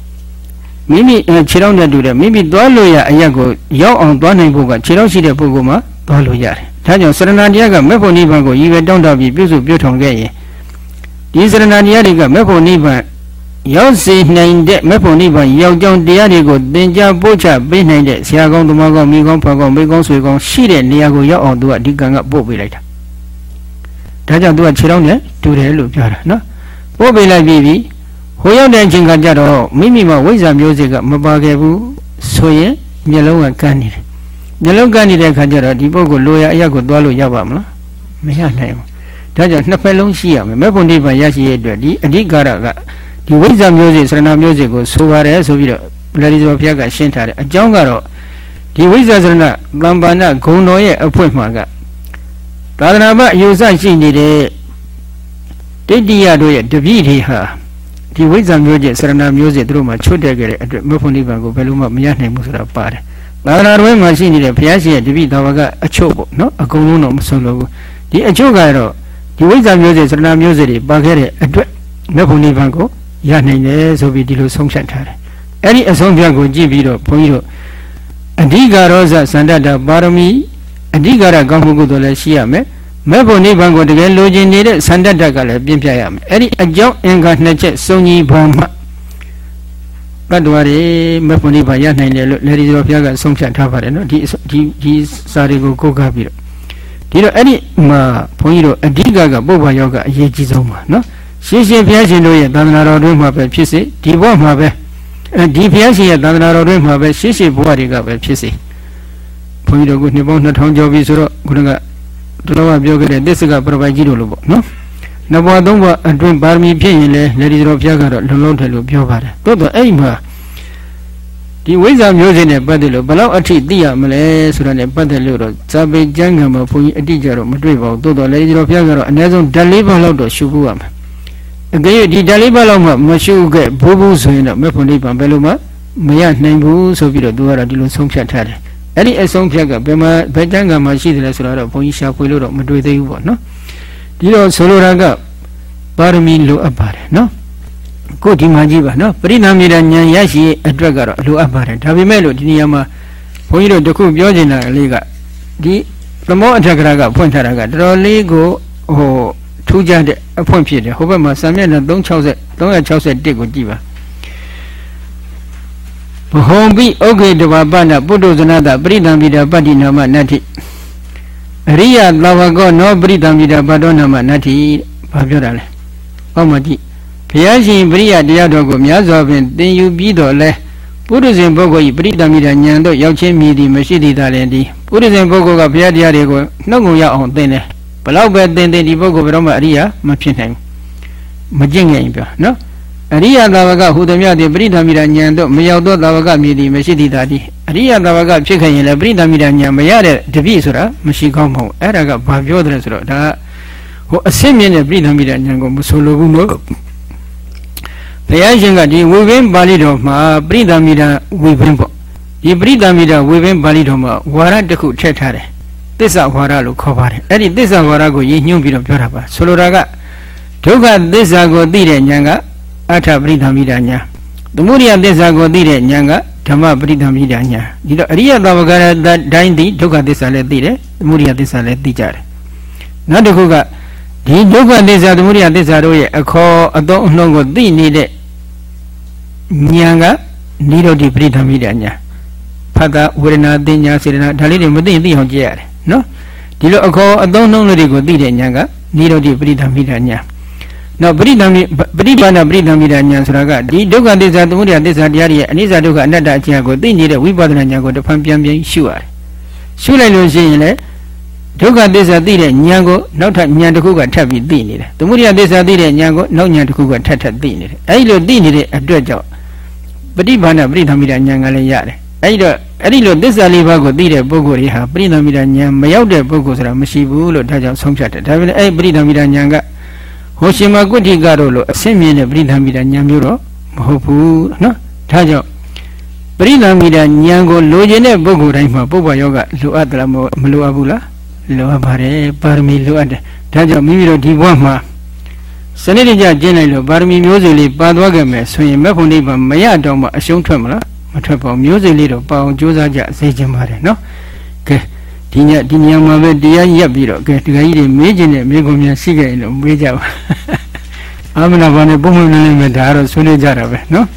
မိမိခြေတော့နဲ့တူတယ်မိမိသွားလို့ရအရက်ကိုရောက်အောင်သွားနိုင်ဖို့ကခြေတော့ရှိတဲ့ပုဂ္ဂိုလ်မှာသွားလို့ရတယ်ဒါကြောင့်စရဏတရားကမေဖို့နိဗ္ဗာန်ကိုရည်ရွယ်တောင်းတပြီးပြုစုပြုထောင်ခဲ့ရင်ဒီစရဏတရားတွေကမေဖို့နိဗ္ဗာန်ရောက်စေနိုင်တဲ့မေဖို့နိဗ္ဗာန်ရောက်ကြောင်းတရားတွေကိုသင်ကြားပို့ချပေးနိုင်တဲ့ဆရာကောင်းသမားကောင်းမိကောင်းဖကောင်းမိကောင်းဆွေကောင်းရှိတဲ့နေရာကိုရောက်အောင်သူကဒီကံကပို့ပေးလိုက်တာ ဒါကြောင့်သူကခြေတော့နဲ့တူတယ်လို့ပြောတာနော်ပို့ပေးလိုက်ပြီးပြီဟိုရောက်တဲ့အချိန်ကကြတော့မိမိမှာဝိဇ္ဇာမျိုးစေ့ကမပါခဲ့ဘူးဆိုရင်မျက်လုံးကကန်းနေတယ်ညလုံးကနေတဲ့ခါကျတော့ဒီပုဂ္ဂိုလ်လိုရာအရက်ကိုသွားလို့ရပါမလားမရနိုင်ဘူးဒါကြောင့်နှစ်ဖက်လုံးရှိရမယ်မေဖို့နိဗ္ဗာန်ရရှိရတဲ့ဒီအဓိကရကဒီဝိဇ္ဇာမျိုးစေ့စရဏမျိုးစေ့ကိုဆိုပါတယ်ဆိုပြီးတော့လရီဇောဘုရားကရှင်းထားတယ်အကြောင်းကတော့ဒီဝိဇ္ဇာစရဏသံပါဏဂုံတော်ရဲ့အဖွင့်မှာက သာသနာ့ဘအယူဆရှိနေတဲ့တိတ္တိယတို့ရဲ့တပည့်တွေဟာဒီဝိဇ္ဇာမျိုးစေ့စရဏမျိုးစေ့သူတို့မှချွတ်တက်ခဲ့တဲ့အတွက်မေဖို့နိဗ္ဗာန်ကိုဘယ်လိုမှမရနိုင်ဘူးဆိုတာပါတယ်သာသနာတော်မှာရှိနေတဲ့ဘုရားရှင်ရဲ့တပည့်တော်ကအချို့ပေါ့နော်အကုန်လုံးတော့မဆုံးလို့ဘူးဒီအချို့ကတော့ဒီဝိဇ္ဇာမျိုးစေ့စရဏမျိုးစေ့တွေပါခဲ့တဲ့အတွက်မေဖို့နိဗ္ဗာန်ကိုရနိုင်တယ်ဆိုပြီးဒီလိုဆုံးဖြတ်ထားတယ်အဲ့ဒီအဆုံးဖြတ်ကိုကြည့်ပြီးတော့ဘုန်းကြီးတို့အဓိကရောဇစန္ဒတပါရမီ အဓိကရကောင်းမှုကုသိုလ်လည်းရှိရမယ်မဲ့ဖို့နိဗ္ဗာန်ကိုတကယ်လိုချင်နေတဲ့စန္ဒတကလည်းပြင်းပြရမယ်အဲ့ဒီအကြောင်းအင်္ဂါနှစ်ချက်စုံညီပါမှတတ္တဝါတွေမဲ့ဖို့နိဗ္ဗာန်ရနိုင်တယ်လို့လေဒီတော်ဘုရားကဆုံးဖြတ်ထားပါတယ်နော်ဒီဒီဒီစာတွေကိုကိုးကားပြီးတော့ဒီတော့အဲ့ဒီမှာဘုန်းကြီးတို့အဓိကကပုဗ္ဗယောကအရေးကြီးဆုံးပါနော်ရှင်းရှင်းဘုရားရှင်တို့ရဲ့သာသနာတော်တွင်မှာပဲဖြစ်စေဒီဘဝမှာပဲဒီဘုရားရှင်ရဲ့သာသနာတော်တွင်မှာပဲရှင်းရှင်းဘဝတွေကပဲဖြစ်စေ ဘုန်းကြီးတို့ကနှစ်ပေါင်း2000ကျော်ပြီဆိုတော့ခုနကတော်တော်ပြောခဲ့တဲ့သစ္စကပြပိုင်ကြီးတို့လို့ပေါ့နော်နှစ်ဘဝသုံးဘဝအတွင်းပါရမီဖြစ်ရင်လေလေဒီတော်ဘုရားကတော့လုံလုံးတယ်လို့ပြောပါတယ်တိုးတော့အဲ့ဒီမှာဒီဝိဇ္ဇာမျိုးစိနဲ့ပတ်သက်လို့ဘယ်လောက်အထိသိရမလဲဆိုတာနဲ့ပတ်သက်လို့တော့ဇာပေကျမ်းကမှာဘုန်းကြီးအတိအကျတော့မတွေ့ပါဘူးတိုးတော့လေဒီတော်ဘုရားကတော့အနည်းဆုံးဓာတ်လေးပါးလောက်တော့ရှုဖို့ရမယ်အကယ်၍ဒီဓာတ်လေးပါးလောက်မှမရှုခဲ့ဘူးဘူးဆိုရင်တော့မေဖို့နိဗ္ဗာန်ဘယ်လိုမှမရနိုင်ဘူးဆိုပြီးတော့သူကတော့ဒီလိုဆုံးဖြတ်ထားတယ် အဲ့ဒီအဆုံးဖြတ်ကဘယ်မှာဘယ်ကျမ်းကမှာရှိတယ်လဲဆိုတော့ဘုန်းကြီးရှာဖွေလို့တော့မတွေ့သေးဘူးပေါ့နော်ဒီတော့ဆိုလိုတာကပါရမီလိုအပ်ပါတယ်နော်ကိုဒီမှာကြည့်ပါနော်ပရိသမေရဉာဏ်ရရှိအတွက်ကတော့လိုအပ်ပါတယ်ဒါပေမဲ့လို့ဒီနေရာမှာဘုန်းကြီးတို့တခုပြောချင်တာလေးကဒီသမောအထက်ကရာကဖွင့်ထားတာကတော်တော်လေးကိုဟိုထူးခြားတဲ့အဖွင့်ဖြစ်တယ်ဟိုဘက်မှာစာမျက်နှာ360 361ကိုကြည့်ပါ ဘဟုံပိဩခေတဝပနပုတ္တဇနတပရိသံပိတပတ္တိနာမနတ္ထိအရိယသဝကောနောပရိသံပိတပတ္တောနာမနတ္ထိဘာပြောတာလဲ။အောက်မှာကြည့်ဘုရားရှင်ပရိယတရားတော်ကိုများစွာဖြင့်သင်ယူပြီးတော့လဲပုရိသေပုဂ္ဂိုလ်ဤပရိသံပိတဉာဏ်တို့ရောက်ချင်းမြည်သည်မရှိသည်သာလည်းဒီပုရိသေပုဂ္ဂိုလ်ကဘုရားတရားတွေကိုနှုတ်ငုံရအောင်သင်တယ်ဘလောက်ပဲသင်သင်ဒီပုဂ္ဂိုလ်ဘယ်တော့မှအရိယာမဖြစ်နိုင်ဘူးမကျင့်ငယ်ရင်ပြောနော် အရိယသာဝကဟူသည်မြတ်သည်ပရိသမီရာဉာဏ်တို့မရောက်သောသာဝကမြည်သည်မရှိသည်သာသည်အရိယသာဝကဖြစ်ခဲ့ရင်လည်းပရိသမီရာဉာဏ်မရတဲ့တပည့်ဆိုတာမရှိကောင်းမဟုတ်အဲ့ဒါကဘာပြောတယ်ဆိုတော့ဒါဟိုအစစ်မြင့်တဲ့ပရိသမီရာဉာဏ်ကိုမဆိုလိုဘူးလို့ဘုရားရှင်ကဒီဝိပင်းပါဠိတော်မှာပရိသမီရာဝိပင်းပေါ့ဒီပရိသမီရာဝိပင်းပါဠိတော်မှာဝါရတစ်ခုထည့်ထားတယ်သစ္စာဝါဒလို့ခေါ်ပါတယ်အဲ့ဒီသစ္စာဝါဒကိုရည်ညွှန်းပြီးတော့ပြောတာပါဆိုလိုတာကဒုက္ခသစ္စာကိုသိတဲ့ဉာဏ်က အထပရိသမီဒညာသမုဒိယသစ္စာကိုသိတဲ့ဉာဏ်ကဓမ္မပရိသမီဒညာဒီတော့အရိယသဝကရတိုင်းသိဒုက္ခသစ္စာလည်းသိတယ်သမုဒိယသစ္စာလည်းသိကြတယ်နောက်တစ်ခုကဒီဒုက္ခသစ္စာသမုဒိယသစ္စာတို့ရဲ့အခေါ်အသုံးအနှုန်းကိုသိနေတဲ့ဉာဏ်ကနိရောဓိပရိသမီဒညာဖတ်တာဝေဒနာသင်ညာစေတနာဒါလေးတွေမသိရင်သိအောင်ကြည့်ရတယ်နော်ဒီလိုအခေါ်အသုံးနှုန်းတွေကိုသိတဲ့ဉာဏ်ကနိရောဓိပရိသမီဒညာ နောက်ပရိသမိပရိပါဏပရိသမိတာဉာဏ်ဆိုတာကဒီဒုက္ခသစ္စာသမုဒယသစ္စာတရားတွေရဲ့အနိစ္စဒုက္ခအနတ္တအကျဉ်းကိုသိနေတဲ့ဝိပဿနာဉာဏ်ကိုတစ်ဖန်ပြန်ပြန်ရှုရတယ်ရှုလိုက်လို့ရှိရင်လေဒုက္ခသစ္စာသိတဲ့ဉာဏ်ကိုနောက်ထပ်ဉာဏ်တစ်ခုကထပ်ပြီးသိနေတယ်သမုဒယသစ္စာသိတဲ့ဉာဏ်ကိုနောက်ဉာဏ်တစ်ခုကထပ်ထပ်သိနေတယ်အဲဒီလိုသိနေတဲ့အတွက်ကြောင့်ပရိပါဏပရိသမိတာဉာဏ်ကလည်းရတယ်အဲဒီတော့အဲ့ဒီလိုသစ္စာလေးပါးကိုသိတဲ့ပုဂ္ဂိုလ်တွေဟာပရိသမီတာဉာဏ်မရောက်တဲ့ပုဂ္ဂိုလ်ဆိုတာမရှိဘူးလို့ဒါကြောင့်ဆုံးဖြတ်တယ်ဒါပေမဲ့အဲ့ပရိသမီတာဉာဏ်က ဟောရှင်မကွဋ္ဌိကတော့လို့အဆင့်မြင့်တဲ့ပရိသမီတာဉာဏ်မျိုးတော့မဟုတ်ဘူးနော်ဒါကြောင့်ပရိသမီတာဉာဏ်ကိုလိုချင်တဲ့ပုဂ္ဂိုလ်တိုင်းမှာပုပ္ပယောဂလိုအပ်သလားမလိုအပ်ဘူးလားလိုအပ်ပါတယ်ပါရမီလိုအပ်တယ်ဒါကြောင့်မိမိတို့ဒီဘဝမှာစနစ်တကျကျင့်လိုက်လို့ပါရမီမျိုးစုံလေးပါသွားခဲ့မယ်ဆိုရင်မက်ဖို့နိဗ္ဗာန်မရတော့မှအရှုံးထွက်မလားမထွက်ပါဘူးမျိုးစုံလေးတော့ပအောင်ကြိုးစားကြစေချင်ပါတယ်နော်ကဲ ဒီညဒီညမှာပဲတရားရက်ပြီးတော့ကဲတခါကြီးတွေမေးခြင်းနဲ့မေးခွန်းများရှိခဲ့ရင်လို့မေးကြပါအာမနာဘာနဲ့ပုံမှန်နေနေမယ်ဒါကတော့ဆွေးနွေးကြတာပဲနော်